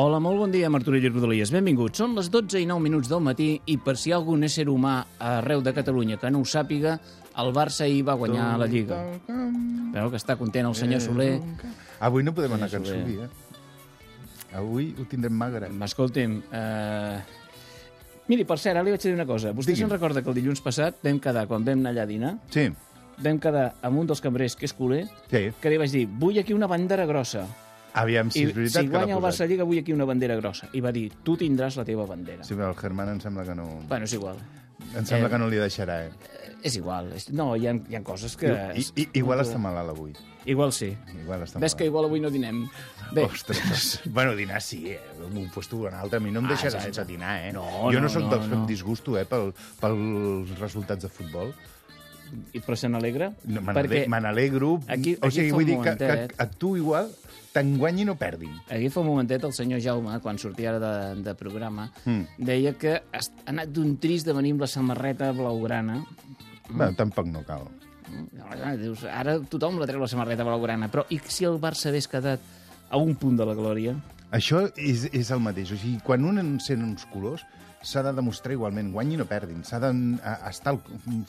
Hola, molt bon dia, Martorell i Rodalies. Benvinguts. Són les 12 i 9 minuts del matí i per si hi ha algun ésser humà arreu de Catalunya que no ho sàpiga, el Barça ahir va guanyar la Lliga. Veu que està content el senyor Soler. Avui no podem anar a Can Soler. Solí, eh? Avui ho tindrem magre. Escolti'm, eh... miri, per cert, ara li vaig dir una cosa. Vostè se'n recorda que el dilluns passat vam quedar, quan vam anar allà a dinar, Sí, vam quedar amb un dels cambrers, que és culer, sí. que li vaig dir, vull aquí una bandera grossa. Aviam, si I és veritat si que guanya el Barça. Lliga, vull aquí una bandera grossa. I va dir, tu tindràs la teva bandera. Sí, però el Germán em sembla que no... Bueno, és igual. Em sembla eh, que no li deixarà, eh? Eh, És igual. No, hi ha, hi ha coses que... I, i, igual està malalt avui. Igual sí. Igual està Ves que malalt. igual avui no dinem. Bé, Ostres. bueno, dinar sí, eh? Un puesto o un altre. A mi no em Ah, deixarà sense- sense dinar, eh? No, jo no, no sóc no, dels que no. em disgusto, eh? Pel, pels resultats de futbol. i però se n'alegra? No, me Perquè n'alegro. aquí- o aquí sigui, fa vull dir que, que momentet. actuo igual, tant guanyi no perdin. aquí fa un momentet el senyor Jaume, quan sortia ara de, de programa, Mm. deia que ha anat d'un trist de venir amb la samarreta blaugrana. Mm. Bé, tampoc no cal. Dius, ara tothom la treu la samarreta blaugrana, però i si el Barça hagués quedat a un punt de la glòria? Això és, és el mateix. O sigui, quan un encén uns colors, s'ha de demostrar igualment, guanyi no perdin. S'ha d'estar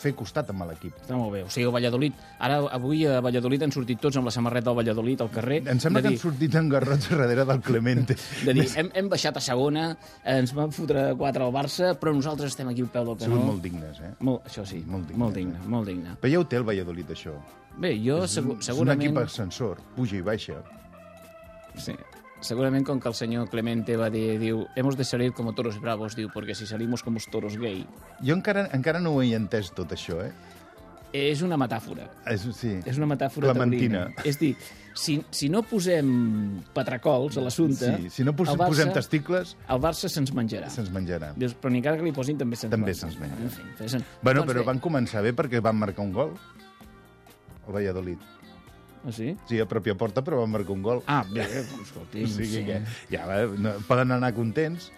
fer costat amb l'equip. Està molt bé. O sigui, el Valladolid... Ara, avui a Valladolid han sortit tots amb la samarreta del Valladolid al carrer. Em sembla que dir, han sortit engarrots darrere del Clemente. De dir, hem, hem baixat a segona, ens van fotre quatre al Barça, però nosaltres estem aquí al peu del canó. sigut molt dignes, eh? Molt, això sí, Molt molt digne, molt digne, molt digne. Però ja ho té el Valladolid, això. Bé, jo segur, És un segurament... equip ascensor, puja i baixa. Sí, segurament com que el senyor Clemente va dir, diu, hemos de salir como toros bravos, diu, porque si salimos como toros gay. Jo encara, encara no ho he entès tot això, eh? És una metàfora. És, sí. És una metàfora Clementina. taurina. És dir, si, si no posem patracols a l'assumpte, Sí, si no pos el Barça, posem testicles, el Barça se'ns menjarà. se'ns menjarà. Dius, però ni encara que li posin també se'ns També menjarà. se'ns menjarà. En fi. Bueno, doncs però bé. van començar bé perquè van marcar un gol. El Valladolid. Ah, sí? Sí, a pròpia porta, però van marcar un gol. Ah, bé, escolti. O sigui sí. que ja no, poden anar contents.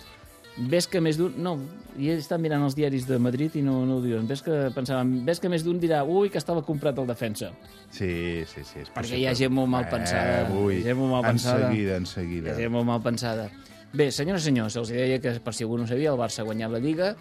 Ves que més d'un... No, i he estat mirant els diaris de Madrid i no, no ho diuen. Ves que pensàvem... Ves que més d'un dirà ui, que estava comprat el defensa. Sí, sí, sí. És Perquè hi ha gent molt mal pensada. Eh, ui, Hi gent molt mal pensada. En seguida, en Hi seguida. ha gent molt mal pensada. Bé, senyores i senyors, els deia que, per si algú no sabia, el Barça ha guanyat la Lliga.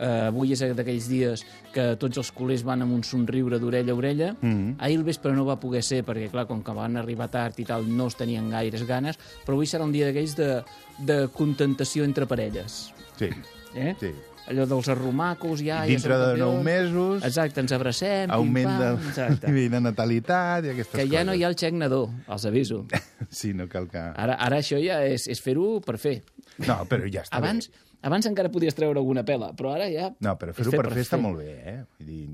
Uh, avui és d'aquells dies que tots els culers van amb un somriure d'orella a orella. Mm -hmm. Ahir al vespre no va poder ser, perquè, clar, com que van arribar tard i tal, no es tenien gaires ganes, però avui serà un dia d'aquells de, de contentació entre parelles. Sí, Eh? sí. Allò dels arrumacos, ja... Dintre ja de nou mesos, Exacte, ens abracem, augment exacte. nivell de natalitat i aquestes Que ja no hi coses. ha el xec nadó, els aviso. Sí, no cal que... Ara, ara això ja és, és fer-ho per fer. No, però ja està Abans, bé. Abans encara podies treure alguna pela, però ara ja... No, però fer-ho per fer està molt bé, eh? Vull dir,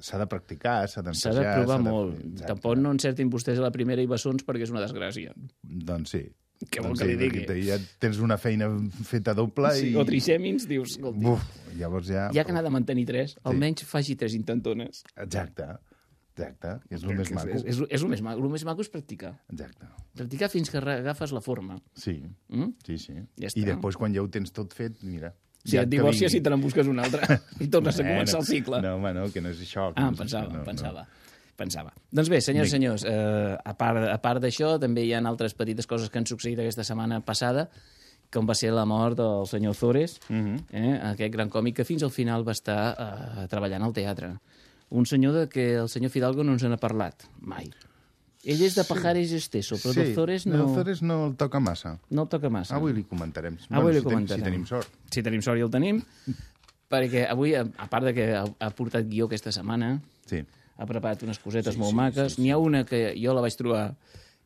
s'ha de practicar, s'ha S'ha d'ensejar... de provar s'ha de- molt. Exacte. Tampoc no encertin vostès a la primera i bessons perquè és una desgràcia. Doncs sí. Què vol doncs que li sí, digui? Ja tens una feina feta doble Sí, i... O trixèmins, dius, escolti, Buf, llavors ja... ja que n'ha de mantenir tres, almenys faci tres intentones. Exacte, exacte, és el més És, maco. és, és, és el més maco. El més maco és practicar. Exacte, Practicar fins que agafes la forma. sí, Mm? sí, sí. Ja I després, quan ja ho tens tot fet, mira... Si et que divorcies i te n'en busques un altre i tornes a començar el cicle. No, home, no, que no és això. que Ah, no és pensava, això, no, pensava. Pensava. Doncs bé, senyors i senyors, eh, a part, a part d'això, també hi ha altres petites coses que han succeït aquesta setmana passada, com va ser la mort del senyor Zores, Mhm. eh, aquest gran còmic que fins al final va estar eh, treballant al teatre. Un senyor de que el senyor Fidalgo no ens n'ha parlat, mai. Ell és de Pajares Esteso, però sí, del Zores no, del Zores no el toca massa. no el toca massa. Avui li comentarem. Avui li si, ten- comentarem. si tenim sort. Si tenim sort i el tenim, perquè avui, a, a part de que ha, ha portat guió aquesta setmana, Sí. ha preparat unes cosetes Sí, molt sí, maques. sí, sí. N'hi ha una que jo la vaig trobar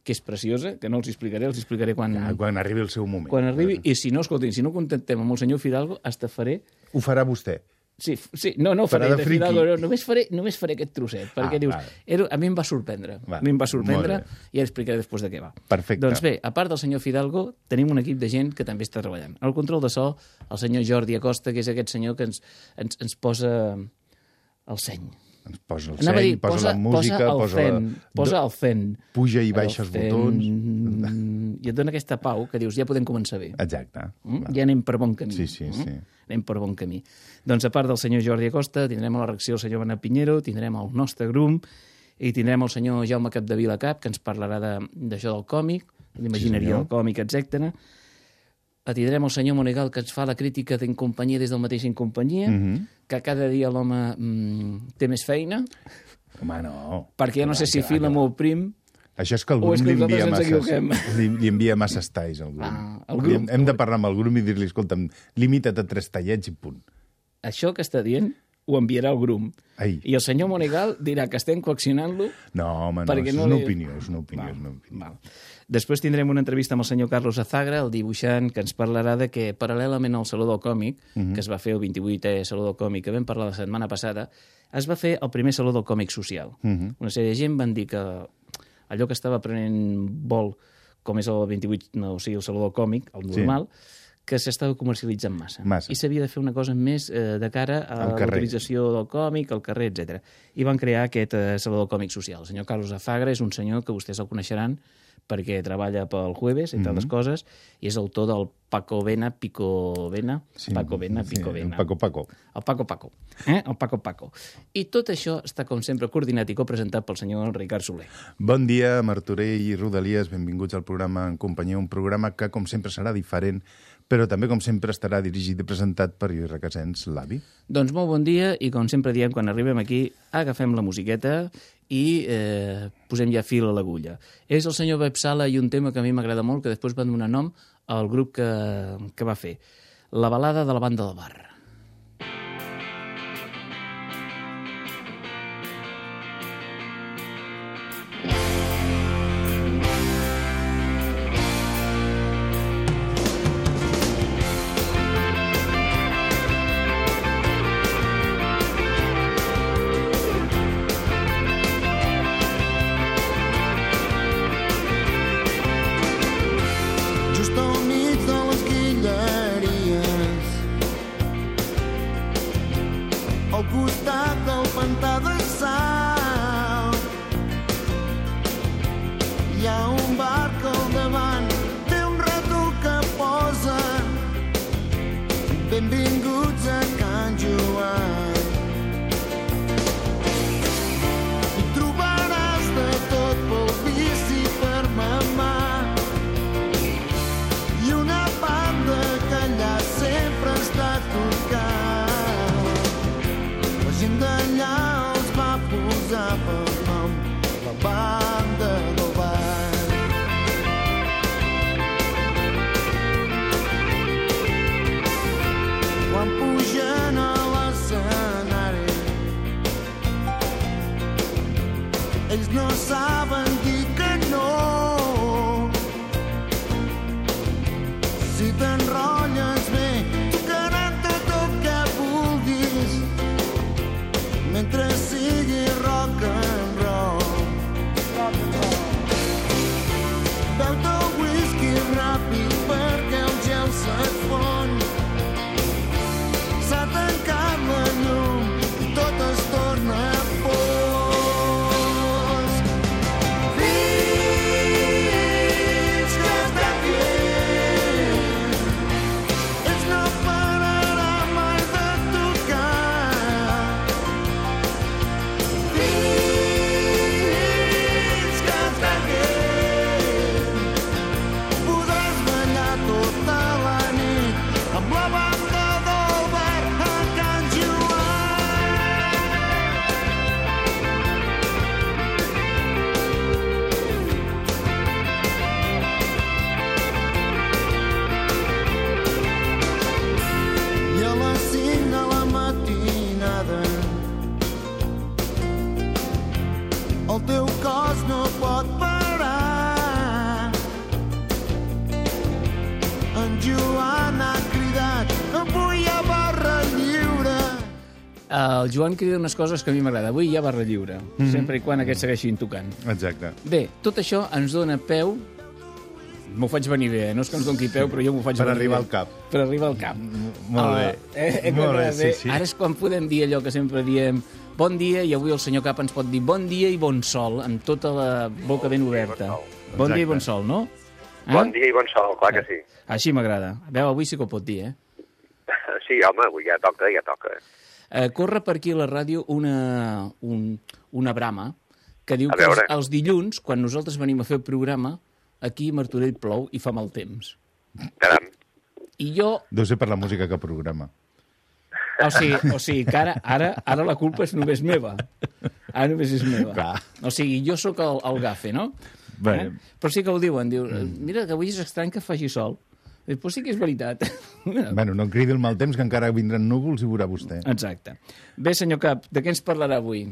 que és preciosa, que no els explicaré, els explicaré quan, Ja, quan arribi el seu moment. quan arribi. I si no, escoltin, si no contentem amb el senyor Fidalgo, hasta faré... Ho farà vostè. Sí, sí, no, no Farà faré de. Fidalgo, no, només faré, només faré aquest trosset, perquè Ah, dius, vale. era, a mi em va sorprendre, Va, a mi em va sorprendre, i ara explicaré després de què va. Perfecte. Doncs bé, a part del senyor Fidalgo, tenim un equip de gent que també està treballant. Al control de so, el senyor Jordi Acosta, que és aquest senyor que ens, ens, ens posa el seny. Ens posa el Anava seny, dir, posa, posa, la música, posa el posa, zen, la... posa el zen. puja i baixa El els botons. zen, I et dona aquesta pau que dius, ja podem començar bé. Exacte. Mm? Va. Ja anem per bon camí. Sí, sí, Mm? sí. Anem per bon camí. Doncs a part del senyor Jordi Acosta, tindrem a la reacció el senyor Benet Pinheiro, tindrem el nostre grum i tindrem el senyor Jaume Capdevila Cap, que ens parlarà de- d'això del còmic, l'imagineria senyor. del còmic, etc. tindrem el senyor Monegal, que ens fa la crítica d'Incompanyia des del mateix Incompanyia, mm Mhm. -hmm. que cada dia l'home mm, té més feina, Home, no. perquè jo no sé si fila molt prim, Això és que el grup que li envia, masses, li, li envia masses talls al grup. Ah, el grup. hem, hem de parlar amb el grup i dir-li, escolta'm, limita't a tres tallets i punt. això que està dient ho enviarà al grup. Ai. I el senyor Monegal dirà que estem coaccionant-lo No, home, no, és no una li- opinió, és una opinió, Val, és una opinió. Val. Després tindrem una entrevista amb el senyor Carlos Azagra, el dibuixant, que ens parlarà de que, paral·lelament al Saló del Còmic, uh -huh. que es va fer el 28è Saló del Còmic, que vam parlar la setmana passada, es va fer el primer Saló del Còmic social. Uh -huh. Una sèrie de gent van dir que allò que estava prenent vol, com és el 28, no, o sigui, el Saló del Còmic, el Sí. normal, que s'estava comercialitzant massa. Massa. I s'havia de fer una cosa més eh, de cara a l'utilització del còmic, al carrer, etc. I van crear aquest eh, Saló del Còmic Social. El senyor Carlos Azagra és un senyor que vostès el coneixeran perquè treballa pel Jueves, entre altres coses, i és autor del Paco Vena, Pico Vena, Paco Vena, Pico sí, Vena. Paco Paco. El Paco Paco. Eh? El Paco Paco. I tot això està, com sempre, coordinat i copresentat pel senyor Ricard Soler. Bon dia, Martorell i Rodalies, benvinguts al programa En Companyia, un programa que, com sempre, serà diferent, però també, com sempre, estarà dirigit i presentat per Lluís Requesens, l'avi. Doncs molt bon dia i com sempre diem quan arribem aquí agafem la musiqueta i eh, posem ja fil a l'agulla. És el senyor Pep Sala i un tema que a mi m'agrada molt que després va donar nom al grup que, que va fer. La balada de la banda del bar. Joan crida unes coses que a mi m'agrada. Avui hi ha barra lliure, mm -hmm. sempre i quan aquests segueixin tocant. Exacte. Bé, tot això ens dona peu m'ho faig venir bé, eh? no és que ens doni peu, però jo m'ho faig Per venir arribar bé. al cap. Per arribar al cap. Molt bé. Ah, eh, eh, Molt bé, bé. sí, sí. Ara és quan podem dir allò que sempre diem bon dia, i avui el senyor Cap ens pot dir bon dia i bon sol, amb tota la boca ben oberta. sol. Bon dia i bon sol, no? Eh? Bon dia i bon sol, clar que sí. Així m'agrada. Veu, avui sí que ho pot dir, eh? Sí, home, avui ja toca, ja toca. Eh, corre per aquí a la ràdio una, un, una brama que diu que els, els dilluns, quan nosaltres venim a fer el programa, aquí a Martorell plou i fa mal temps. Caram, I jo Deu ser per la música que programa. O sigui, o sigui que ara, ara, ara la culpa és només meva. Ara només és meva. Clar. O sigui, jo sóc el, el gafe, no? Bé. Eh? Però sí que ho diuen. Diu, mira, que avui és estrany que faci sol. Dic, Però sí que és veritat. Bueno, no cridi el mal temps, que encara vindran núvols i veurà vostè. Exacte. Bé, senyor Cap, de què ens parlarà avui?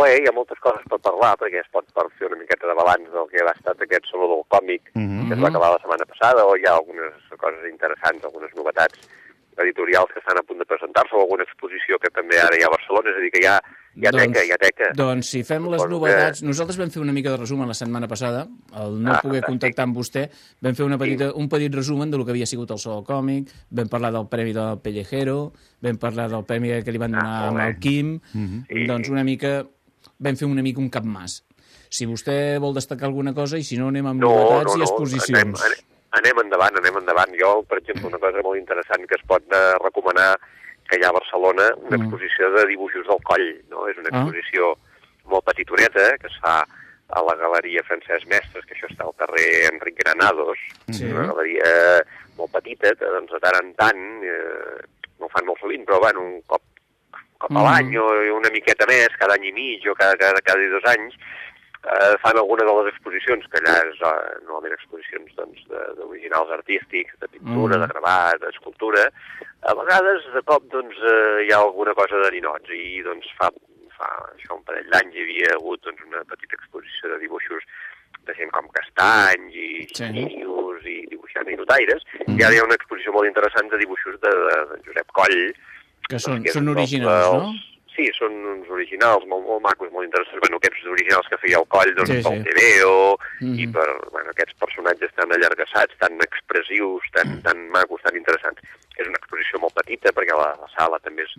Bé, hi ha moltes coses per parlar, perquè es pot per fer una miqueta de balanç del que ha estat aquest Saló del Còmic, que es va acabar la setmana passada, o hi ha algunes coses interessants, algunes novetats editorials que estan a punt de presentar-se, o alguna exposició que també ara hi ha a Barcelona, és a dir, que hi ha, hi ha teca, hi ha teca. Doncs si fem les Suposo novetats... que- Nosaltres vam fer una mica de resum la setmana passada, el no Ah, poder fantàstic. contactar amb vostè, vam fer una petita, un petit resum de lo que havia sigut el Sol Còmic, vam parlar del Premi del Pellejero, vam parlar del premi que li van donar Ah, amb el Quim, Sí. doncs una mica... Vam fer una mica un cap mas. Si vostè vol destacar alguna cosa, i si no anem amb No, novetats no, i no, exposicions. Anem, anem endavant, anem endavant. Jo, per exemple, una cosa molt interessant que es pot eh, recomanar que hi ha a Barcelona, una Mm. exposició de dibuixos del coll, no? És una Ah. exposició molt petitoneta que es fa a la Galeria Francesc Mestres, que això està al carrer Enric Granados, Sí. una galeria molt petita, que, doncs de tant en tant, eh, no ho fan molt sovint, però bueno, un cop, cop a Mhm. l'any o una miqueta més, cada any i mig o cada, cada, cada dos anys, eh, fan alguna de les exposicions, que allà és eh, normalment exposicions doncs, de- d'originals artístics, de pintura, Mm. de gravat, d'escultura. A vegades, de cop, doncs, eh, hi ha alguna cosa de ninots i doncs, fa, fa això un parell d'anys hi havia hagut doncs, una petita exposició de dibuixos de gent com Castany i Sí. Nius i dibuixant i notaires, Mm. i ara hi ha una exposició molt interessant de dibuixos de, de, de Josep Coll, Que són, doncs, que són originals, no? Sí, són uns originals molt, molt macos, molt interessants. Bueno, aquests originals que feia el coll doncs, Sí, pel sí. TVO Mhm. i per bueno, aquests personatges tan allargassats, tan expressius, tan, tan macos, tan interessants. És una exposició molt petita, perquè la, la sala també és,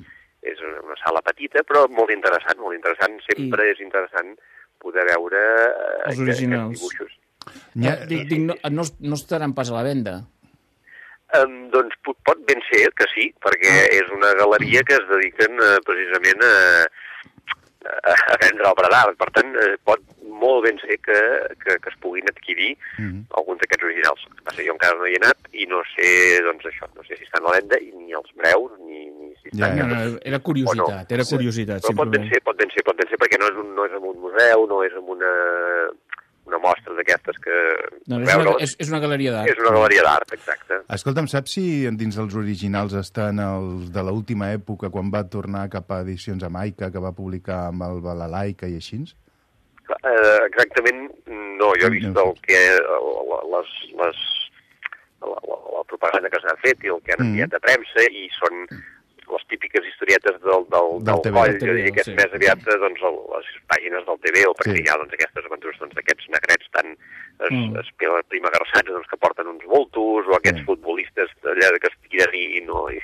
és una, sala petita, però molt interessant, molt interessant. Sempre és interessant poder veure eh, Els originals. aquests dibuixos. N'hi ha- Eh, dic, dic, no, no, no estaran pas a la venda. Um, doncs pot, pot ben ser que sí, perquè és una galeria que es dediquen uh, precisament a, a, a vendre obra d'art. Per tant, uh, pot molt ben ser que, que, que es puguin adquirir Mhm. alguns d'aquests originals. Que passa, jo encara no hi he anat i no sé, doncs això, no sé si estan a la venda, i ni els preus, ni, ni si estan... ja. No, no, era curiositat, era curiositat, Però pot ben ser, pot ben ser, pot ben ser, perquè no és, un, no és en un museu, no és en una, una mostra d'aquestes que... No, és, una, és, és una galeria d'art. és una galeria d'art, exacte. Escolta'm, saps si dins dels originals estan els de l'última època, quan va tornar cap a edicions Amaica, que va publicar amb el Balalaica i així? Eh, exactament, no. Jo he vist No. el que, les, les, la, la, la propaganda que s'ha fet i el que han Mhm. enviat de premsa i són les típiques historietes del, del, Del del, TV, coll, del jo TV, diria que és sí. més aviat eh, doncs, el, les pàgines del TV o perquè Sí. hi ha doncs, aquestes aventures doncs, d'aquests negrets tan es, Mm. es, primagarçats doncs, que porten uns voltos o aquests Sí. futbolistes allà que es tiren i, i no, i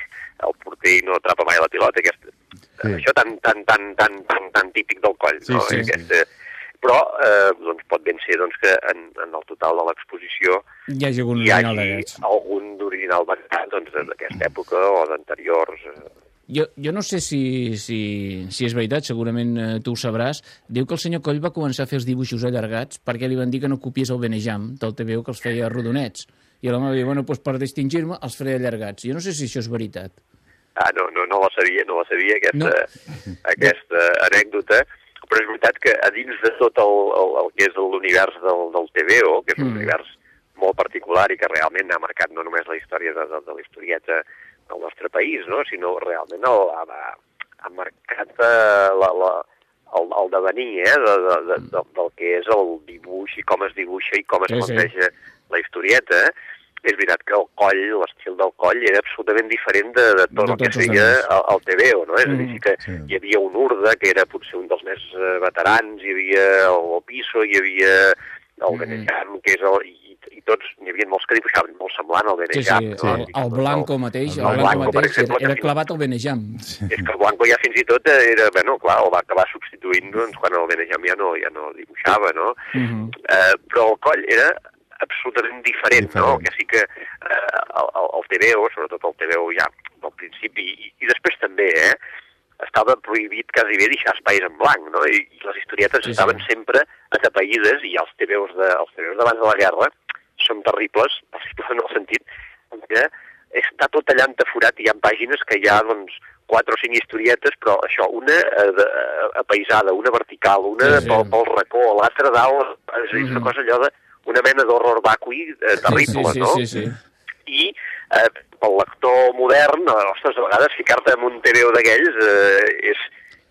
el porter no atrapa mai la pilota, aquest, Sí. això tan, tan, tan, tan, tan, tan típic del coll. Sí, no? sí, Aquest, eh, però eh, doncs pot ben ser doncs, que en, en el total de l'exposició Hi hagi algun hi original hagi d'aquests. algun d'original bastant doncs, d'aquesta època o d'anteriors. eh. Jo, jo no sé si, si, si és veritat, segurament eh, tu ho sabràs. Diu que el senyor Coll va començar a fer els dibuixos allargats perquè li van dir que no copies el Benejam del TVO que els feia rodonets. I l'home va dir, bueno, doncs per distingir-me els faré allargats. Jo no sé si això és veritat. Ah, no, no, no la sabia, no la sabia, aquesta, No. aquesta anècdota, però és veritat que a dins de tot el, el, el que és l'univers del, del TVO, que és un Mm. univers molt particular i que realment ha marcat no només la història de, de, de la historieta del nostre país, no? sinó realment el, ha, ha marcat eh, la, la, el, el devenir eh? de, de, de, de, del que és el dibuix i com es dibuixa i com es Sí, sí. la historieta. És veritat que el coll, l'estil del coll, era absolutament diferent de, de tot De el que feia al, al TVO, no? És a dir, Mm. sí que Sí. hi havia un Urda, que era potser un dels més eh, veterans, hi havia el Piso, hi havia el Mm. Benejam, que és el... I, i tots, n'hi havia molts que dibuixaven molt semblant al Sí, sí, Benejam. sí. El, el Blanco mateix, el el, el Blanco, Blanco, mateix exemple, era, era clavat al Benejam. És que el Blanco ja fins i tot era, bueno, clar, el va acabar substituint doncs, quan el Benejam ja no, ja no dibuixava, no? Uh -huh. eh, però el coll era absolutament diferent, Diferent. no? Que sí que eh, el, el, TVO, sobretot el TVO ja del principi, i, i després també, eh, estava prohibit quasi bé deixar espais en blanc, no? I, i les historietes Sí, sí. sí, estaven sempre atapeïdes i els TVOs, de, els TVOs d'abans de la guerra són terribles, terribles en el sentit que està tot allà entaforat i hi ha pàgines que hi ha, doncs, quatre o cinc historietes, però això, una eh, eh, apaisada, una vertical, una Sí, sí. Pel, pel racó, l'altra dalt, és una cosa allò de una mena d'horror vacui eh, terrible, sí, no? sí, sí, sí. I eh, pel lector modern, eh, ostres, a vegades ficar-te en un TVO d'aquells eh, és,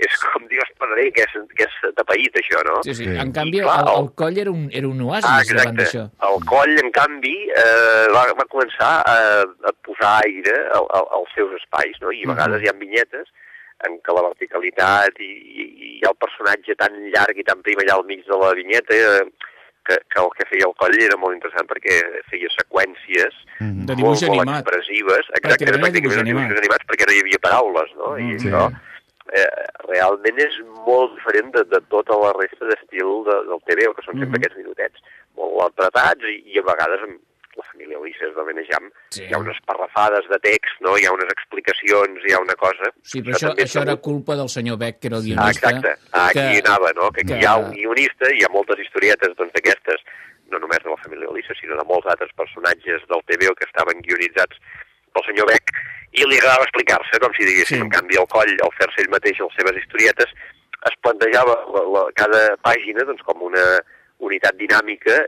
és com Dios padre, que és, que és tapaït, això, no? Sí, sí. Sí. En canvi, I, clar, el, el coll era un, era un oasis Ah, davant exacte. d'això. El coll, en canvi, eh, va, va començar a, a posar aire al, al, als seus espais, no? I a vegades hi ha vinyetes en què la verticalitat i, i, i el personatge tan llarg i tan prim allà al mig de la vinyeta eh, que, que el que feia el coll era molt interessant perquè feia seqüències Mhm. De dibuix molt, molt animat. expressives, exacte, Pràcticament pràcticament, dibuix dibuixos animat. animats perquè no hi havia paraules, no? I Mhm. Sí. això eh, realment és molt diferent de, de tota la resta d'estil de, del TV, que són sempre Mhm. aquests minutets molt apretats i, i a vegades amb la família Ulisses de Benejam Sí. hi ha unes parrafades de text, no? hi ha unes explicacions, hi ha una cosa... Sí, però això, això és era culpa del senyor Beck, que era el Ah, guionista. exacte, ah, aquí que- anava, no? Que aquí que- hi ha un guionista, hi ha moltes historietes doncs, d'aquestes, no només de la família Ulisses, sinó de molts altres personatges del TVO que estaven guionitzats pel senyor Beck, i li agradava explicar-se, com si diguéssim, Sí. en canvi el coll, al fer-se ell mateix les seves historietes, es plantejava la, la, cada pàgina doncs, com una unitat dinàmica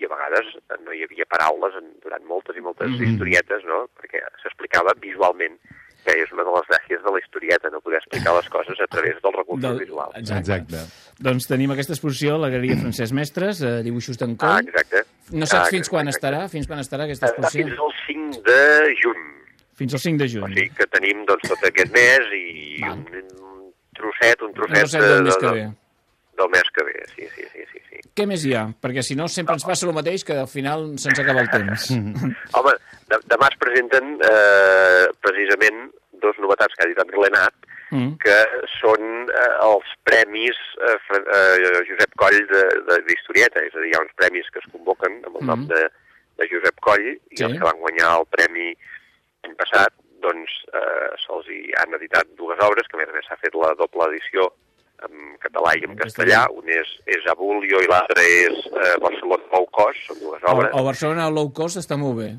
i, a vegades no hi havia paraules en, durant moltes i moltes Mhm. historietes, no? perquè s'explicava visualment, que és una de les gràcies de la historieta, no poder explicar les coses a través dels recursos Del- visuals. Exacte. Exacte. Doncs tenim aquesta exposició a la Galeria Francesc Mestres, eh, dibuixos d'en Ah, Coll. exacte. No saps Ah, fins quan exacte. estarà? Fins quan estarà aquesta exposició? fins al 5 de juny. Fins al 5 de O juny. sigui que tenim doncs, tot aquest mes i Val. un, un trosset, un Un trosset, trosset del de- mes de- de-. Del mes que ve, sí, sí, sí, sí. sí. Què més hi ha? Perquè si no sempre ens passa el mateix, que al final se'ns acaba el temps. Home, de, demà es presenten eh, precisament dos novetats que ha dit en Renat, Mm. que són eh, els premis eh, eh, Josep Coll de- de- d'historieta, és a dir, hi ha uns premis que es convoquen amb el nom Mhm. de, de Josep Coll, i Sí. els que van guanyar el premi l'any passat, doncs eh, se'ls hi han editat dues obres, que a més a més s'ha fet la doble edició en català i en castellà, un és, és Abulio i l'altre és eh, Barcelona Low Cost, són dues obres. el Barcelona low cost està molt bé.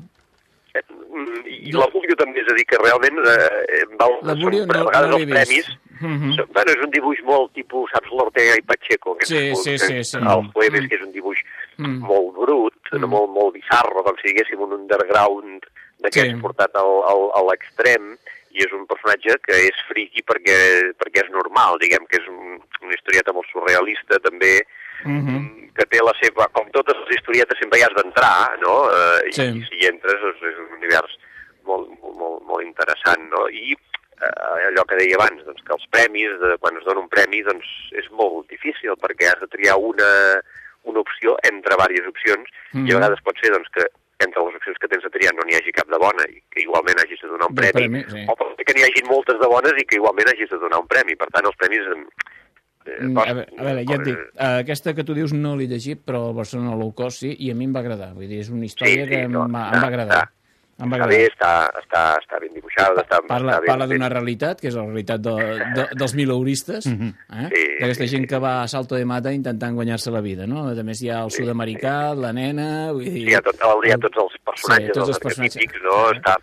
Eh, mm, I l'Abulio també, és a dir, que realment eh, val, són, no- a vegades no els premis. Mhm. són- bueno, és un dibuix molt tipus, saps, l'Ortega i Pacheco, que Sí, és, sí, que sí, sí. el jueves, Mm. que és un dibuix Mm. molt brut, Mm. molt, molt bizarro, com si diguéssim un underground d'aquests Sí. portat al, al, a l'extrem, i és un personatge que és friki perquè, perquè és normal, diguem que és un, una historieta molt surrealista també, Mhm. que té la seva... Com totes les historietes sempre hi has d'entrar, no? Eh, i, Sí. I si hi entres és, és un univers molt, molt, molt, molt interessant, no? I eh, allò que deia abans, doncs, que els premis, de, quan es dona un premi, doncs és molt difícil perquè has de triar una, una opció entre diverses opcions Mhm. i a vegades pot ser doncs, que entre les opcions que tens a triar no n'hi hagi cap de bona i que igualment hagis de donar un premi, premi, sí. o pot ser que n'hi hagi moltes de bones i que igualment hagis de donar un premi. Per tant, els premis... eh, Mm, A veure, a veure, ja et dic, eh, aquesta que tu dius no l'he llegit, però el Barcelona Low Cost sí, i a mi em va agradar. Vull dir, és una història Sí, sí, que em no, va, està- em va agradar. Em va Està bé, està, està, està ben dibuixada, està, Parla, està ben parla d'una realitat, que és la realitat de, de, dels mileuristes, eh? Sí, d'aquesta sí, gent sí. que va a Salto de Mata intentant guanyar-se la vida, no? A més hi ha el Sí, sud-americà, la nena... Vull dir... hi ha, tot, hi ha tots els personatges, Sí, tots els els personatges. arquetípics, no? Està,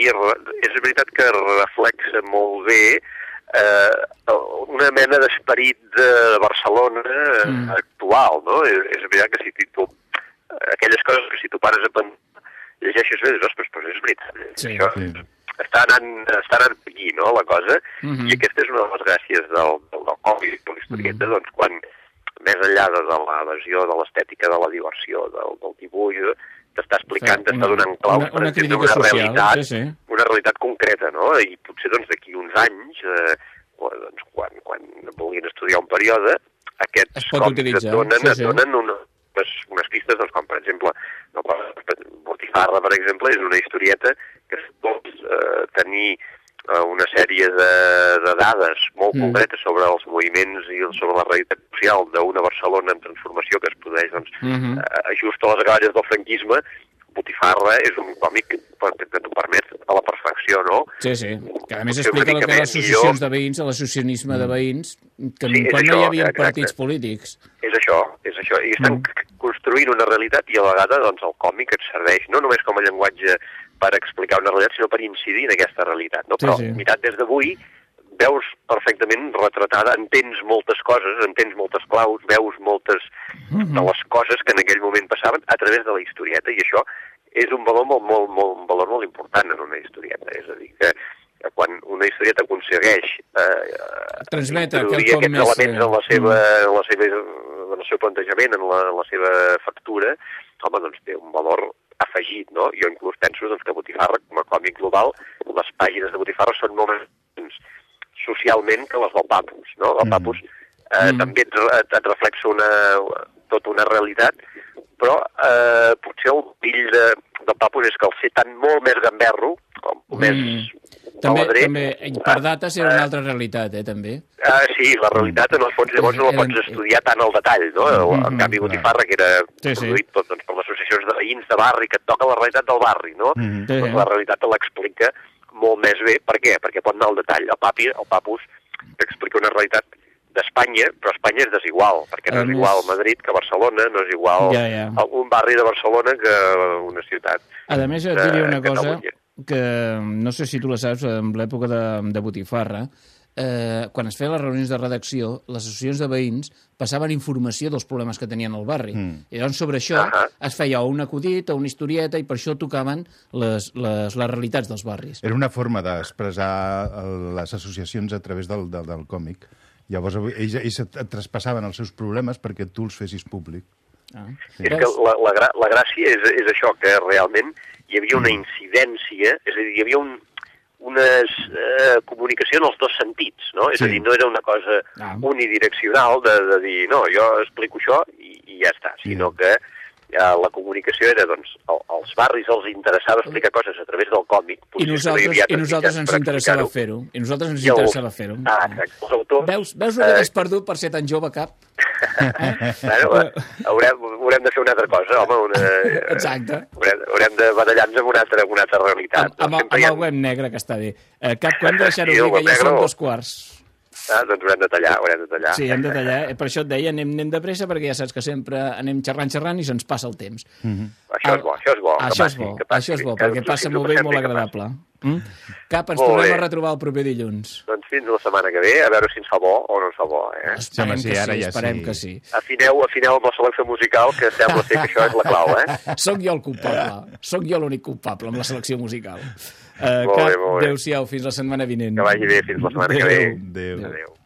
I re- és veritat que reflexa molt bé eh, una mena d'esperit de Barcelona eh, Mm. actual, no? És, és veritat que si tu... Aquelles coses que si tu pares a pensar, llegeixes bé, dius, ostres, però és veritat. Sí, això sí. està anant, està anant per aquí, no?, la cosa. Mhm. I aquesta és una de les gràcies del, del, del còmic, de l'historieta, Mhm. doncs, quan més enllà de, de la visió de l'estètica de la diversió, del, del dibuix, t'està explicant, t'està donant clau, una- per una crítica una social, realitat, sí, sí. una realitat concreta, no? I potser, doncs, d'aquí uns anys, eh, doncs, quan, quan vulguin estudiar un període, aquests Es pot còmics utilitzar, et donen, sí, et sí. donen una, unes, unes pistes, doncs, com per exemple, no, Botifarra, per exemple, és una historieta que pot eh, tenir eh, una sèrie de, de dades molt Mm. concretes sobre els moviments i sobre la realitat social d'una Barcelona en transformació que es produeix doncs, Mhm. eh, just a les agalles del franquisme, Botifarra és un còmic que, t'ho permet a la perfecció, no? Sí, sí. Que a més Potser explica el que les associacions millor. de veïns, l'associacionisme de veïns, que Sí, quan no hi això, havia exacte. partits polítics. És això, és això. I estan Mm. construint una realitat i a la vegada doncs, el còmic et serveix no només com a llenguatge per explicar una realitat, sinó per incidir en aquesta realitat. No? Sí, Però sí. mirat des d'avui, veus perfectament retratada, entens moltes coses, entens moltes claus, veus moltes de les coses que en aquell moment passaven a través de la historieta, i això és un valor molt, molt, molt, un valor molt important en una historieta. És a dir, que quan una historieta aconsegueix eh, Transmetre introduir quelcom aquests més, elements eh, en, la seva, en, la seva, en el seu plantejament, en la, en la seva factura, home, doncs té un valor afegit, no? Jo inclús penso doncs, que Botifarra, com a còmic global, les pàgines de Botifarra són molt més socialment que les del Papus, no? El Papus eh, Mm. també et, et, et reflexa una, tota una realitat, però eh, potser el pill de, del Papus és que al ser tan molt més gamberro, com més Mm. També, baladrer, també, per dates era una altra realitat, eh, també. Ah, sí, la realitat en el fons llavors no la pots estudiar tant al detall, no? Mhm, En canvi, clar. Botifarra, que era Sí, produït tot, doncs, per les associacions de veïns de barri, que et toca la realitat del barri, no? Mhm. Sí, Doncs la realitat te l'explica molt més bé. Per què? Perquè pot anar al detall. El papi, el papus, t'explica una realitat d'Espanya, però Espanya és desigual, perquè no és igual Madrid que Barcelona, no és igual Ja, ja. un barri de Barcelona que una ciutat. A més, et diria una cosa Catalunya. que no sé si tu la saps, en l'època de, de Botifarra, eh, quan es feien les reunions de redacció, les associacions de veïns passaven informació dels problemes que tenien al barri. Mm. I llavors sobre això Ahà. es feia un acudit o una historieta i per això tocaven les, les, les realitats dels barris. Era una forma d'expressar el- les associacions a través del, del, del còmic. Llavors, ells, ells et, et traspassaven els seus problemes perquè tu els fessis públic. Ah. És que la, la, gra- la gràcia és, és això, que realment hi havia una incidència, és a dir, hi havia un, una eh, comunicació en els dos sentits, no? És Sí. a dir, no era una cosa Ah. unidireccional de, de dir, no, jo explico això i, i ja està, sinó que la comunicació era, doncs, als barris els interessava explicar coses a través del còmic. I no nosaltres, havia i nosaltres ens interessava fer-ho. I nosaltres ens I el- interessava fer-ho. Ah, exacte. Els autors... Veus, veus el que eh, has perdut per ser tan jove, cap? Bueno, eh, haurem, haurem de fer una altra cosa, home, una... eh, Exacte. Haurem, haurem de batallar-nos amb una altra, amb una altra realitat. Amb, amb, amb ha- el web negre, que està bé. Eh, cap, de deixar-ho dir, que ja són dos quarts. Ah, doncs haurem de tallar, haurem de tallar. Sí, hem de tallar. Eh, Per això et deia, anem, anem de pressa, perquè ja saps que sempre anem xerrant, xerrant i se'ns passa el temps. Això és bo, això és bo. Això és passi, bo, que passi. això és bo, Que perquè passa molt bé i molt que passi. agradable. Mm? Cap, ens Molt tornem bé. a retrobar el proper dilluns. Doncs fins la setmana que ve, a veure si ens fa bo o no ens fa bo. Eh? Esperem sí, que ara sí, ja esperem sí. que sí. Afineu, afineu amb la selecció musical, que sembla ser que això és la clau, eh? Soc jo el culpable. Soc jo l'únic culpable amb la selecció musical. Uh, Molt bé, molt bé. adéu-siau, fins la setmana vinent. Que vagi bé, fins la setmana que ve. Adéu. Adéu. Escolta,